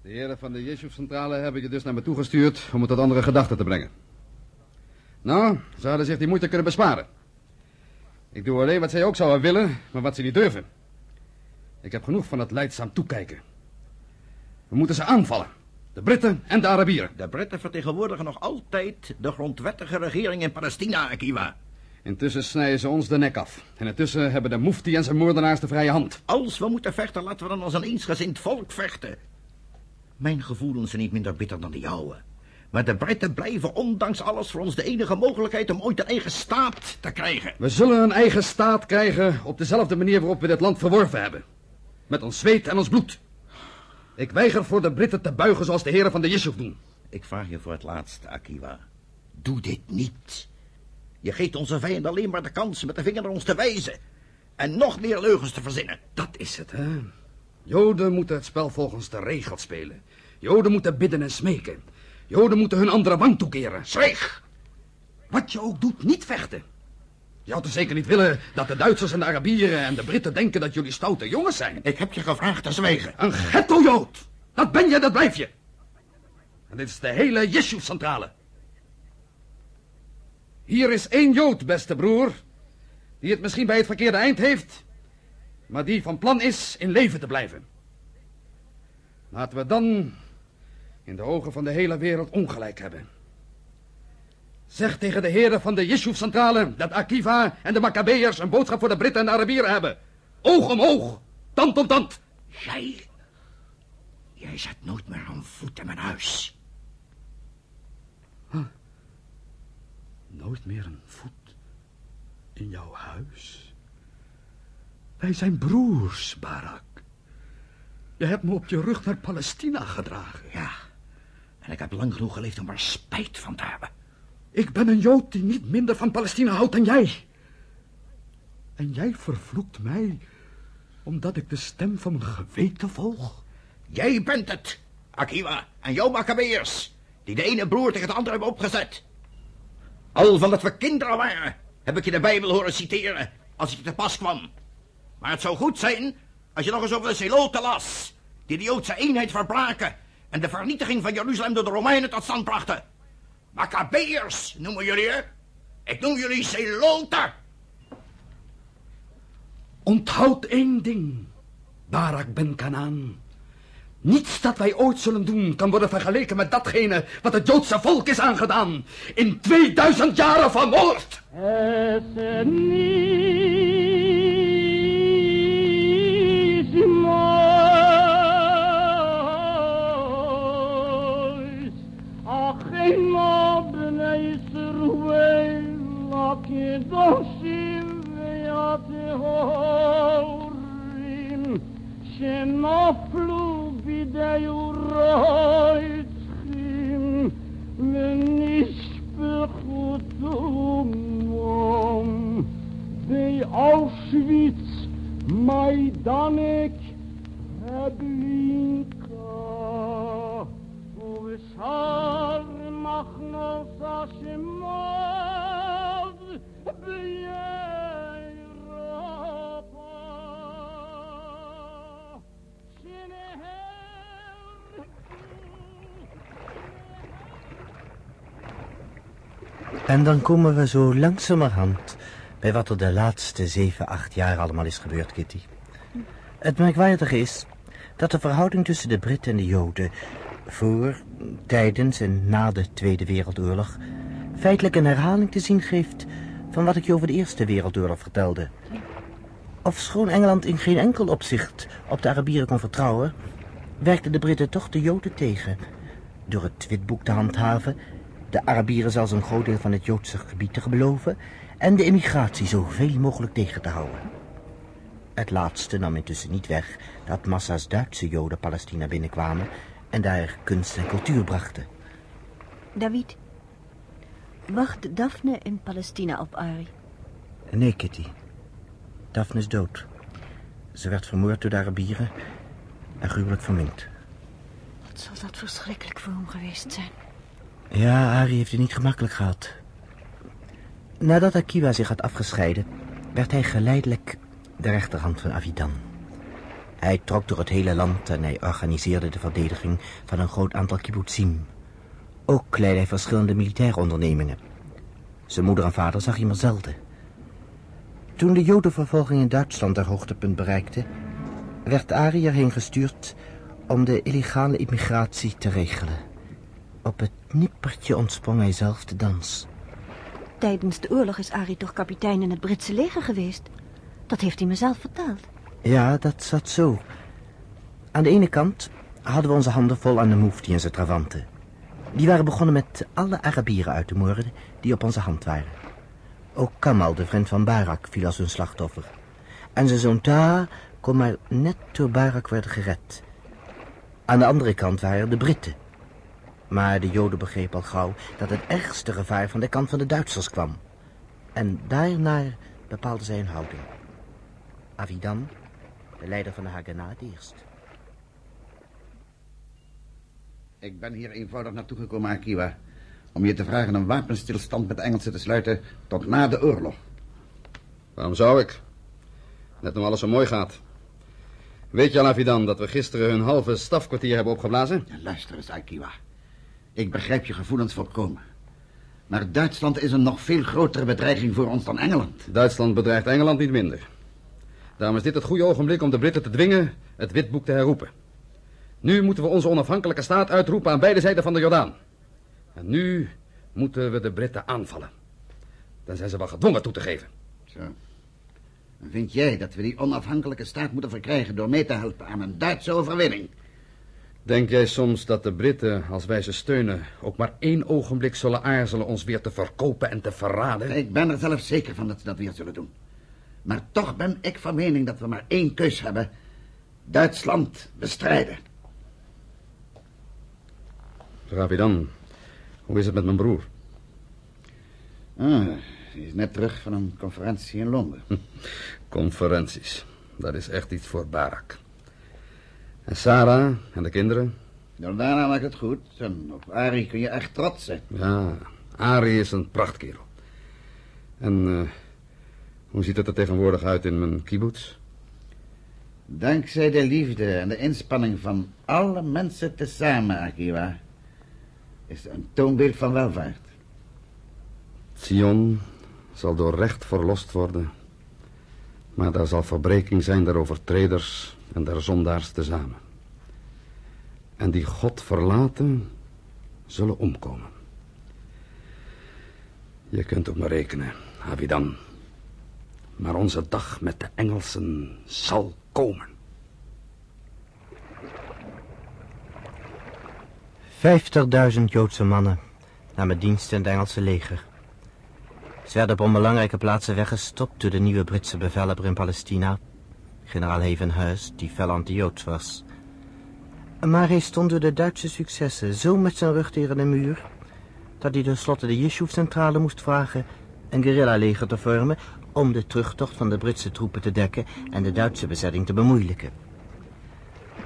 De heren van de Yeshuv-centrale hebben je dus naar me toegestuurd om het tot andere gedachten te brengen. Nou, ze hadden zich die moeite kunnen besparen. Ik doe alleen wat zij ook zouden willen, maar wat ze niet durven. Ik heb genoeg van het leidzaam toekijken. We moeten ze aanvallen. De Britten en de Arabieren. De Britten vertegenwoordigen nog altijd de grondwettige regering in Palestina, Akiva. Intussen snijden ze ons de nek af. En intussen hebben de mufti en zijn moordenaars de vrije hand. Als we moeten vechten, laten we dan als een eensgezind volk vechten. Mijn gevoelens zijn niet minder bitter dan de jouwe. Maar de Britten blijven ondanks alles voor ons de enige mogelijkheid om ooit een eigen staat te krijgen. We zullen een eigen staat krijgen op dezelfde manier waarop we dit land verworven hebben. Met ons zweet en ons bloed. Ik weiger voor de Britten te buigen zoals de heren van de Yishuv doen. Ik vraag je voor het laatst, Akiva. Doe dit niet. Je geeft onze vijand alleen maar de kans met de vinger naar ons te wijzen. En nog meer leugens te verzinnen. Dat is het, hè. Joden moeten het spel volgens de regels spelen. Joden moeten bidden en smeken. Joden moeten hun andere wang toekeren. Zwijg! Wat je ook doet, niet vechten. Je had dus zeker niet willen dat de Duitsers en de Arabieren en de Britten denken dat jullie stoute jongens zijn. Ik heb je gevraagd te zwijgen. Een ghetto-Jood! Dat ben je, dat blijf je. En dit is de hele Yeshuv-centrale. Hier is één Jood, beste broer, die het misschien bij het verkeerde eind heeft, maar die van plan is in leven te blijven. Laten we dan in de ogen van de hele wereld ongelijk hebben. Zeg tegen de heren van de Yeshuv-centrale dat Akiva en de Maccabeërs een boodschap voor de Britten en de Arabieren hebben. Oog om oog, tand om tand. Jij, jij zet nooit meer een voet in mijn huis. Huh. Nooit meer een voet in jouw huis? Wij zijn broers, Barak. Je hebt me op je rug naar Palestina gedragen. Ja, en ik heb lang genoeg geleefd om er spijt van te hebben. Ik ben een Jood die niet minder van Palestina houdt dan jij. En jij vervloekt mij omdat ik de stem van mijn geweten volg? Jij bent het, Akiva en jouw Maccabeërs, die de ene broer tegen de andere hebben opgezet. Al van dat we kinderen waren, heb ik je de Bijbel horen citeren als ik te pas kwam. Maar het zou goed zijn als je nog eens over de Zeloten las, die de Joodse eenheid verbraken en de vernietiging van Jeruzalem door de Romeinen tot stand brachten. Maccabeërs noemen jullie, hè? Ik noem jullie Zeloten. Onthoud één ding, Barak ben Kanaan. Niets dat wij ooit zullen doen kan worden vergeleken met datgene wat het Joodse volk is aangedaan. In 2000 jaren van moord. שנפלו בידי רוצחים ונשפכו תומם באושוויץ מיידנק הבלינקה ובשאר מחנוס השמות En dan komen we zo langzamerhand bij wat er de laatste zeven, acht jaar allemaal is gebeurd, Kitty. Het merkwaardige is dat de verhouding tussen de Britten en de Joden voor, tijdens en na de Tweede Wereldoorlog feitelijk een herhaling te zien geeft van wat ik je over de Eerste Wereldoorlog vertelde. Ofschoon Engeland in geen enkel opzicht op de Arabieren kon vertrouwen, werkten de Britten toch de Joden tegen. Door het witboek te handhaven, de Arabieren zelfs een groot deel van het Joodse gebied te beloven en de immigratie zoveel mogelijk tegen te houden. Het laatste nam intussen niet weg dat massa's Duitse Joden Palestina binnenkwamen en daar kunst en cultuur brachten. David, wacht Daphne in Palestina op Ari? Nee, Kitty. Daphne is dood. Ze werd vermoord door de Arabieren en gruwelijk verminkt. Wat zal dat verschrikkelijk voor hem geweest zijn? Ja, Ari heeft het niet gemakkelijk gehad. Nadat Akiva zich had afgescheiden, werd hij geleidelijk de rechterhand van Avidan. Hij trok door het hele land en hij organiseerde de verdediging van een groot aantal kibbutzim. Ook leidde hij verschillende militaire ondernemingen. Zijn moeder en vader zag hij maar zelden. Toen de jodenvervolging in Duitsland haar hoogtepunt bereikte, werd Ari erheen gestuurd om de illegale immigratie te regelen. Op het nippertje ontsprong hij zelf de dans. Tijdens de oorlog is Ari toch kapitein in het Britse leger geweest? Dat heeft hij me zelf verteld. Ja, dat zat zo. Aan de ene kant hadden we onze handen vol aan de Mufti en zijn travanten. Die waren begonnen met alle Arabieren uit te moorden die op onze hand waren. Ook Kamal, de vriend van Barak, viel als hun slachtoffer. En zijn zoon Ta kon maar net door Barak worden gered. Aan de andere kant waren de Britten. Maar de Joden begrepen al gauw dat het ergste gevaar van de kant van de Duitsers kwam. En daarnaar bepaalde zij een houding. Avidan, de leider van de Haganah, het eerst. Ik ben hier eenvoudig naartoe gekomen, Akiwa. Om je te vragen een wapenstilstand met de Engelsen te sluiten tot na de oorlog. Waarom zou ik? Net om alles zo mooi gaat. Weet je, Alavidan, dat we gisteren hun halve stafkwartier hebben opgeblazen? Luister eens, Akiwa. Ik begrijp je gevoelens volkomen. Maar Duitsland is een nog veel grotere bedreiging voor ons dan Engeland. Duitsland bedreigt Engeland niet minder. Daarom is dit het goede ogenblik om de Britten te dwingen het witboek te herroepen. Nu moeten we onze onafhankelijke staat uitroepen aan beide zijden van de Jordaan. En nu moeten we de Britten aanvallen. Dan zijn ze wel gedwongen toe te geven. Zo. En vind jij dat we die onafhankelijke staat moeten verkrijgen door mee te helpen aan een Duitse overwinning? Denk jij soms dat de Britten, als wij ze steunen, ook maar één ogenblik zullen aarzelen ons weer te verkopen en te verraden? Ik ben er zelf zeker van dat ze dat weer zullen doen. Maar toch ben ik van mening dat we maar één keus hebben. Duitsland bestrijden. Ravidan, hoe is het met mijn broer? Ah, hij is net terug van een conferentie in Londen. Conferenties, dat is echt iets voor Barak. En Sarah en de kinderen? Nou, daarna maakt het goed. En op Arie kun je echt trots zijn. Ja, Arie is een prachtkerel. En eh, hoe ziet het er tegenwoordig uit in mijn kibbutz? Dankzij de liefde en de inspanning van alle mensen tezamen, Akiwa, is het een toonbeeld van welvaart. Sion zal door recht verlost worden. Maar daar zal verbreking zijn der overtreders en der zondaars tezamen. En die God verlaten, zullen omkomen. Je kunt op me rekenen, Avidan. Maar onze dag met de Engelsen zal komen. Vijftigduizend Joodse mannen namen dienst in het Engelse leger. Ze werden op onbelangrijke plaatsen weggestopt door de nieuwe Britse bevelhebber in Palestina, generaal Havenhuis, die fel anti-Joods was. Maar hij stond door de Duitse successen zo met zijn rug tegen de muur, dat hij tenslotte de Yishuv-centrale moest vragen een guerrilla-leger te vormen om de terugtocht van de Britse troepen te dekken en de Duitse bezetting te bemoeilijken.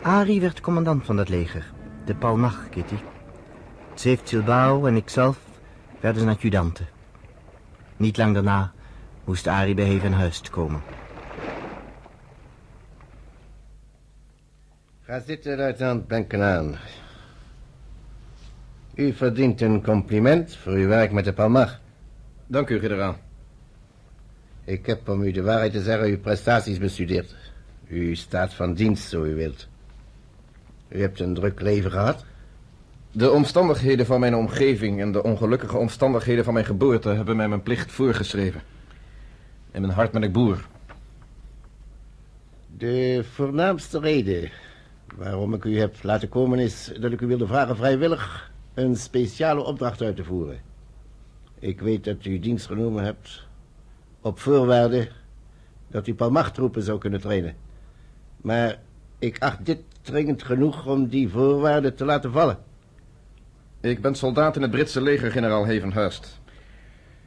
Ari werd commandant van dat leger, de Palmach, Kitty. Zeef Tilbao en ikzelf werden zijn adjudanten. Niet lang daarna moest Ari bij Havenhuis komen. Ga zitten, luitenant Benkenaan. U verdient een compliment voor uw werk met de Palmach. Dank u, generaal. Ik heb, om u de waarheid te zeggen, uw prestaties bestudeerd. U staat van dienst, zo u wilt. U hebt een druk leven gehad? De omstandigheden van mijn omgeving en de ongelukkige omstandigheden van mijn geboorte hebben mij mijn plicht voorgeschreven. In mijn hart ben ik boer. De voornaamste reden waarom ik u heb laten komen is dat ik u wilde vragen vrijwillig een speciale opdracht uit te voeren. Ik weet dat u dienst genomen hebt op voorwaarde dat u palmachtroepen zou kunnen trainen. Maar ik acht dit dringend genoeg om die voorwaarden te laten vallen. Ik ben soldaat in het Britse leger, generaal Havenhurst.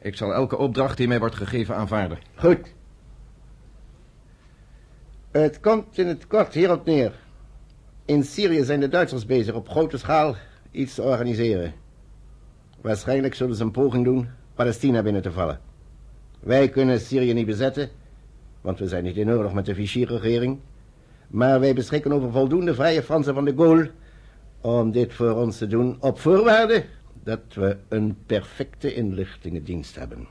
Ik zal elke opdracht die mij wordt gegeven aanvaarden. Goed. Het komt in het kort hierop neer. In Syrië zijn de Duitsers bezig op grote schaal iets te organiseren. Waarschijnlijk zullen ze een poging doen Palestina binnen te vallen. Wij kunnen Syrië niet bezetten, want we zijn niet in oorlog met de Vichy-regering. Maar wij beschikken over voldoende vrije Fransen van de Gaulle om dit voor ons te doen op voorwaarde dat we een perfecte inlichtingendienst hebben.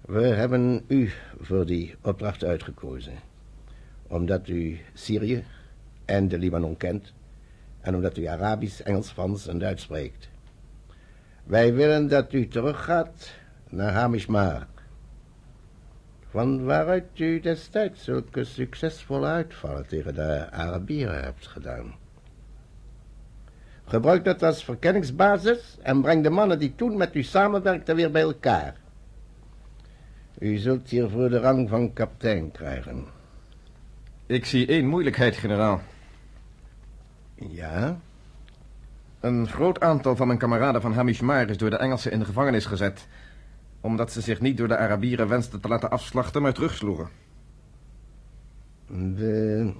We hebben u voor die opdracht uitgekozen, omdat u Syrië en de Libanon kent en omdat u Arabisch, Engels, Frans en Duits spreekt. Wij willen dat u teruggaat naar Hamishmar, van waaruit u destijds zulke succesvolle uitvallen tegen de Arabieren hebt gedaan. Gebruik dat als verkenningsbasis en breng de mannen die toen met u samenwerkten weer bij elkaar. U zult hiervoor de rang van kapitein krijgen. Ik zie één moeilijkheid, generaal. Ja? Een groot aantal van mijn kameraden van Hamishmar is door de Engelsen in de gevangenis gezet. Omdat ze zich niet door de Arabieren wensten te laten afslachten, maar terugsloegen. We,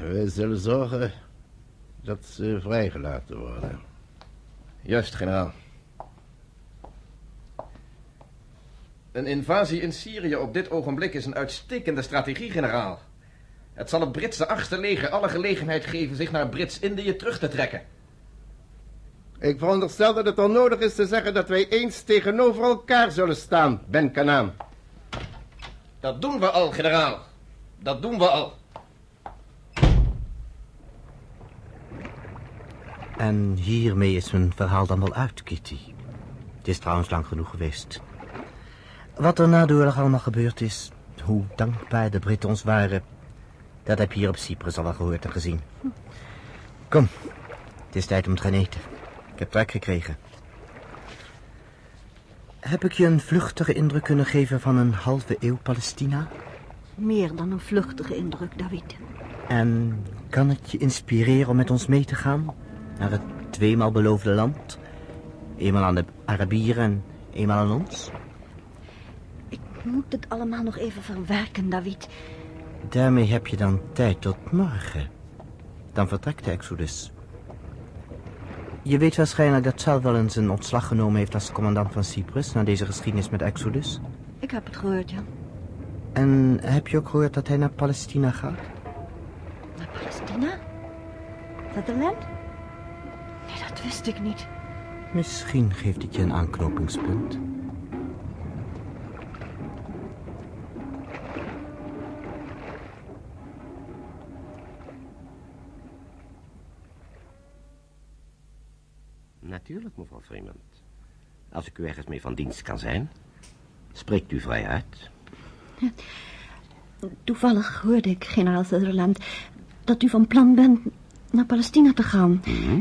we zullen zorgen dat ze vrijgelaten worden. Juist, generaal. Een invasie in Syrië op dit ogenblik is een uitstekende strategie, generaal. Het zal het Britse achtste leger alle gelegenheid geven zich naar Brits-Indië terug te trekken. Ik veronderstel dat het onnodig is te zeggen dat wij eens tegenover elkaar zullen staan, Ben Kanaan. Dat doen we al, generaal. Dat doen we al. En hiermee is mijn verhaal dan wel uit, Kitty. Het is trouwens lang genoeg geweest. Wat er na de oorlog allemaal gebeurd is, hoe dankbaar de Britten ons waren, dat heb je hier op Cyprus al wel gehoord en gezien. Kom, het is tijd om te gaan eten. Ik heb trek gekregen. Heb ik je een vluchtige indruk kunnen geven van een halve eeuw Palestina? Meer dan een vluchtige indruk, David. En kan het je inspireren om met ons mee te gaan? Naar het tweemaal beloofde land? Eenmaal aan de Arabieren en eenmaal aan ons? Ik moet het allemaal nog even verwerken, David. Daarmee heb je dan tijd tot morgen. Dan vertrekt de Exodus. Je weet waarschijnlijk dat Sal wel eens een ontslag genomen heeft als commandant van Cyprus... na deze geschiedenis met Exodus. Ik heb het gehoord, ja. En heb je ook gehoord dat hij naar Palestina gaat? Naar Palestina? Dat een land? Nee, dat wist ik niet. Misschien geeft het je een aanknopingspunt. Natuurlijk, mevrouw Freeman. Als ik u ergens mee van dienst kan zijn, spreekt u vrij uit. Toevallig hoorde ik, generaal Sutherland, dat u van plan bent naar Palestina te gaan. Mhm.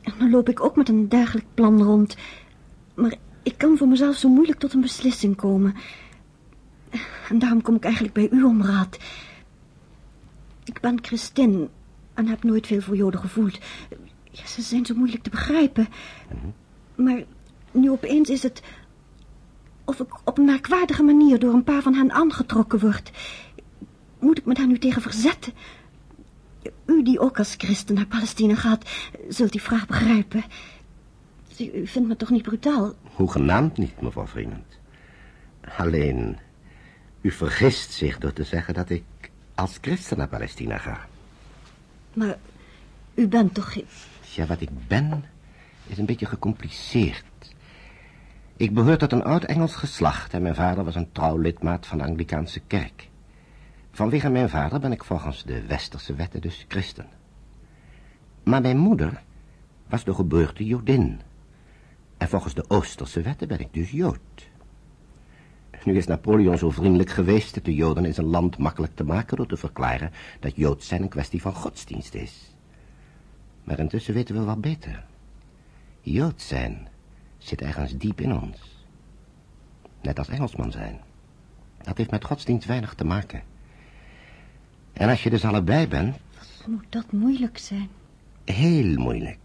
En dan loop ik ook met een dergelijk plan rond. Maar ik kan voor mezelf zo moeilijk tot een beslissing komen. En daarom kom ik eigenlijk bij u om raad. Ik ben christin en heb nooit veel voor Joden gevoeld. Ja, ze zijn zo moeilijk te begrijpen. Maar nu opeens is het... of ik op een merkwaardige manier door een paar van hen aangetrokken word. Moet ik me daar nu tegen verzetten? U die ook als christen naar Palestina gaat, zult die vraag begrijpen. U, vindt me toch niet brutaal? Hoegenaamd niet, mevrouw Freeman. Alleen, u vergist zich door te zeggen dat ik als christen naar Palestina ga. Maar u bent toch geen... Ja, wat ik ben, is een beetje gecompliceerd. Ik behoor tot een oud Engels geslacht en mijn vader was een trouw lidmaat van de Anglikaanse kerk. Vanwege mijn vader ben ik volgens de westerse wetten dus christen. Maar mijn moeder was door geboorte Jodin. En volgens de oosterse wetten ben ik dus Jood. Nu is Napoleon zo vriendelijk geweest het de Joden in zijn land makkelijk te maken door te verklaren dat Jood zijn een kwestie van godsdienst is. Maar intussen weten we wat beter. Jood zijn zit ergens diep in ons. Net als Engelsman zijn. Dat heeft met godsdienst weinig te maken. En als je dus allebei bent... Moet dat moeilijk zijn? Heel moeilijk.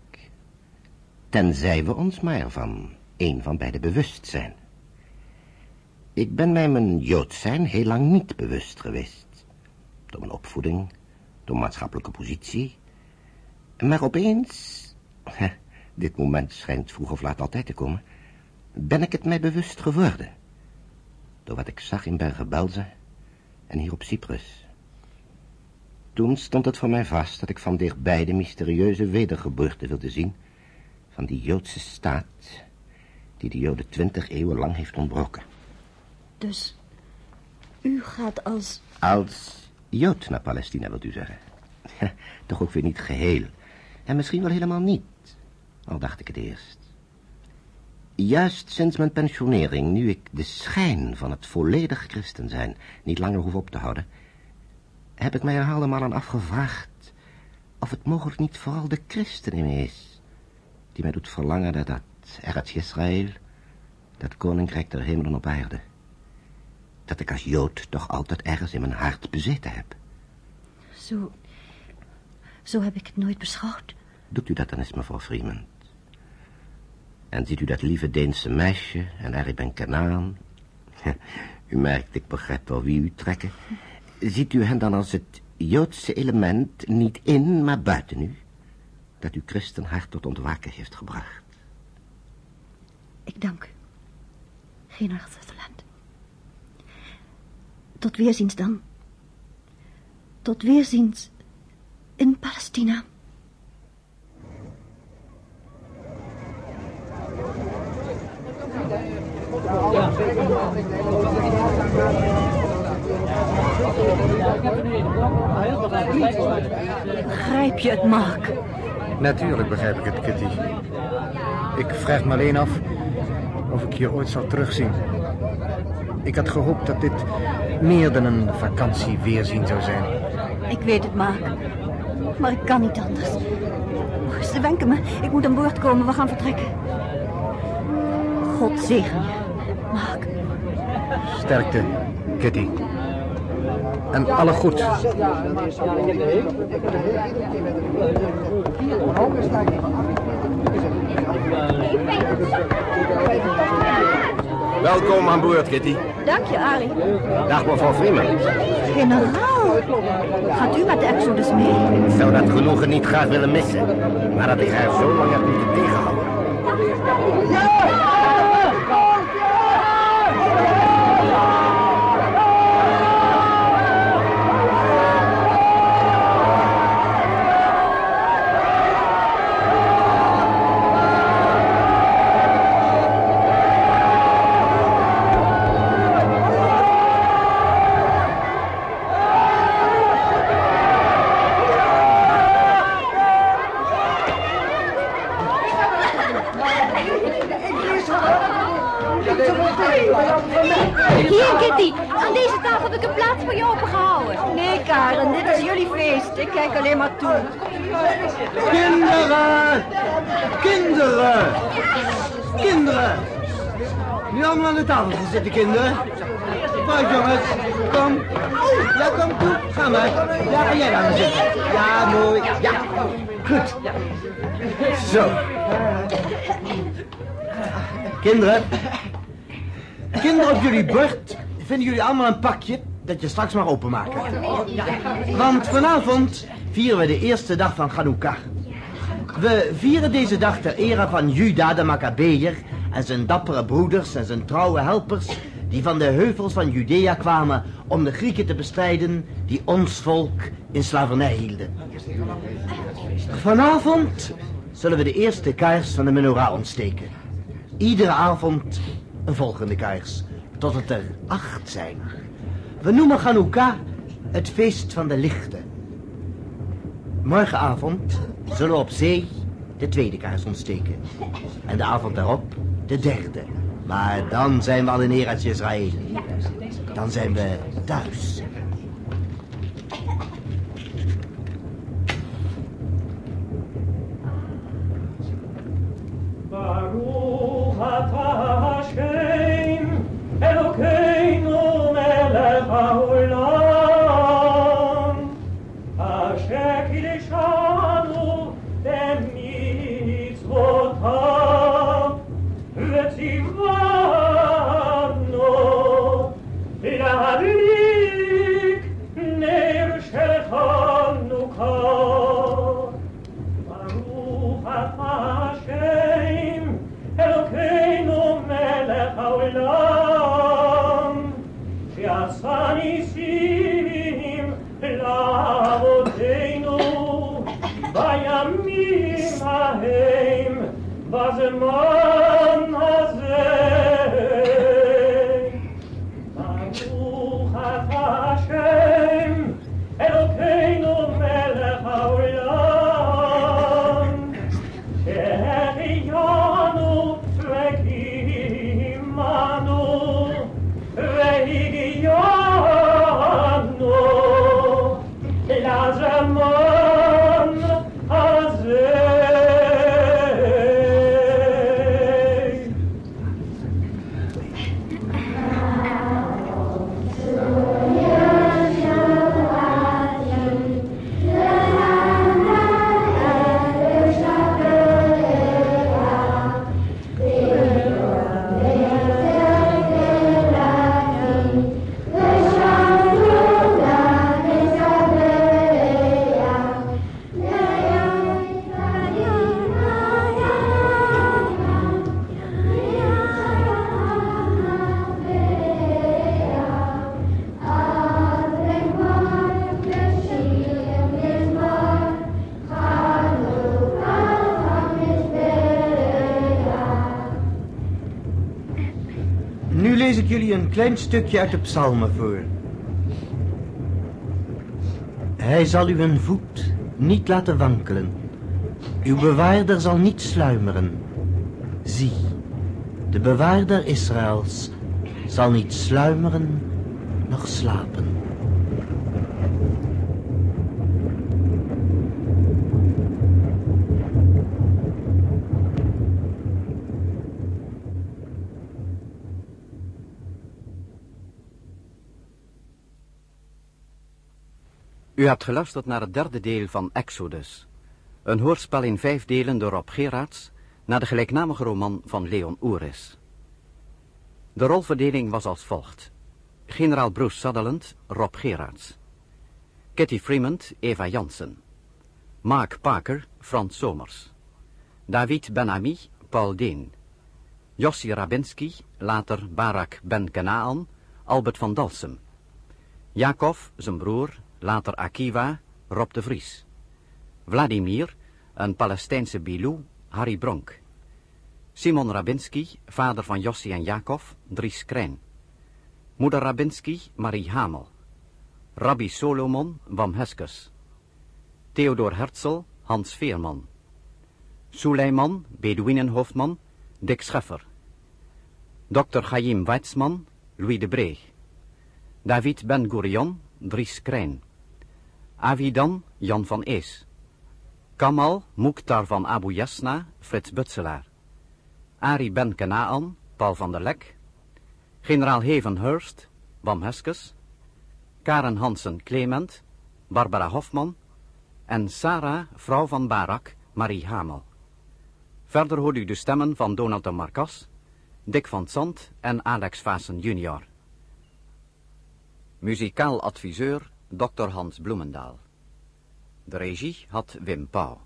Tenzij we ons maar van een van beide bewust zijn. Ik ben mij mijn Jood zijn heel lang niet bewust geweest. Door mijn opvoeding, door maatschappelijke positie. Maar opeens, dit moment schijnt vroeg of laat altijd te komen, ben ik het mij bewust geworden. Door wat ik zag in Bergen-Belsen en hier op Cyprus. Toen stond het voor mij vast dat ik van dichtbij de mysterieuze wedergeboorte wilde zien van die Joodse staat die de Joden twintig eeuwen lang heeft ontbroken. Dus u gaat als... Als Jood naar Palestina, wilt u zeggen? Toch ook weer niet geheel. En misschien wel helemaal niet. Al dacht ik het eerst. Juist sinds mijn pensionering, nu ik de schijn van het volledig christen zijn niet langer hoef op te houden, heb ik mij herhaalde malen afgevraagd of het mogelijk niet vooral de christen in me is, die mij doet verlangen naar dat Eretz Israël, dat koninkrijk der hemelen op aarde, dat ik als Jood toch altijd ergens in mijn hart bezeten heb. Zo... Zo heb ik het nooit beschouwd. Doet u dat dan eens, mevrouw Freeman? En ziet u dat lieve Deense meisje en Eric Ben Kanaan U merkt, ik begrijp wel wie u trekken. Ziet u hen dan als het Joodse element niet in, maar buiten u? Dat uw christenhart tot ontwaken heeft gebracht. Ik dank u, generaal Sutherland. Tot weerziens dan. Tot weerziens in Palestina. Begrijp je het, Mark? Natuurlijk begrijp ik het, Kitty. Ik vraag me alleen af of ik je ooit zal terugzien. Ik had gehoopt dat dit meer dan een vakantie weerzien zou zijn. Ik weet het, Mark. Maar ik kan niet anders. Ze wenken me. Ik moet aan boord komen. We gaan vertrekken. God zegen je, Mark. Sterkte, Kitty. En alle goed. Welkom aan boord, Kitty. Dank je, Arie. Dag, mevrouw Freeman. Generaal, gaat u met de Exodus mee? Ik zou dat genoegen niet graag willen missen. Maar dat ik haar zo lang heb moeten tegenhouden. Hier, kinderen. Vooruit, jongens. Kom. Ja, kom toe. Ga maar. Ja, ga jij maar zitten. Ja, mooi. Ja. Goed. Zo. Kinderen. Kinderen op jullie bord vinden jullie allemaal een pakje dat je straks maar openmaken. Want vanavond vieren we de eerste dag van Hanukkah. We vieren deze dag ter ere van Juda de Maccabeer en zijn dappere broeders en zijn trouwe helpers die van de heuvels van Judea kwamen om de Grieken te bestrijden die ons volk in slavernij hielden. Vanavond zullen we de eerste kaars van de menorah ontsteken. Iedere avond een volgende kaars, tot het er acht zijn. We noemen Hanukkah het feest van de lichten. Morgenavond zullen we op zee de tweede kaars ontsteken. En de avond daarop de derde. Maar dan zijn we al in Eretz Israël. Dan zijn we thuis. Baruch was a more klein stukje uit de psalmen voor. Hij zal uw voet niet laten wankelen. Uw bewaarder zal niet sluimeren. Zie, de bewaarder Israëls zal niet sluimeren nog slapen. U hebt geluisterd naar het derde deel van Exodus. Een hoorspel in vijf delen door Rob Gerards, naar de gelijknamige roman van Leon Oeris. De rolverdeling was als volgt. Generaal Bruce Sutherland, Rob Gerards. Kitty Freeman, Eva Jansen. Mark Parker, Frans Somers. David Ben-Ami, Paul Deen. Jossi Rabinski, later Barak Ben-Kenaan, Albert van Dalsem. Jacob, zijn broer, later Akiva, Rob de Vries. Vladimir, een Palestijnse Bilou, Harry Bronk. Simon Rabinski, vader van Jossi en Jacob, Dries Krijn. Moeder Rabinski, Marie Hamel. Rabbi Solomon, Wam Heskes. Theodor Herzl, Hans Veerman. Suleiman, Bedouinenhoofdman, Dick Scheffer. Dr. Chaim Weizmann, Louis de Breeg. David Ben Gurion, Dries Krijn. Avidan, Jan van Ees. Kamal, Mukhtar van Abu Yasna, Frits Butselaar. Ari Ben Kenaan, Paul van der Lek. Generaal Hevenhurst, Wam Heskes. Karen Hansen Clement, Barbara Hofman. En Sarah, vrouw van Barak, Marie Hamel. Verder hoort u de stemmen van Donald de Marcas, Dick van Zandt en Alex Vassen junior. Muzikaal adviseur Dr. Hans Bloemendaal. De regie had Wim Pauw.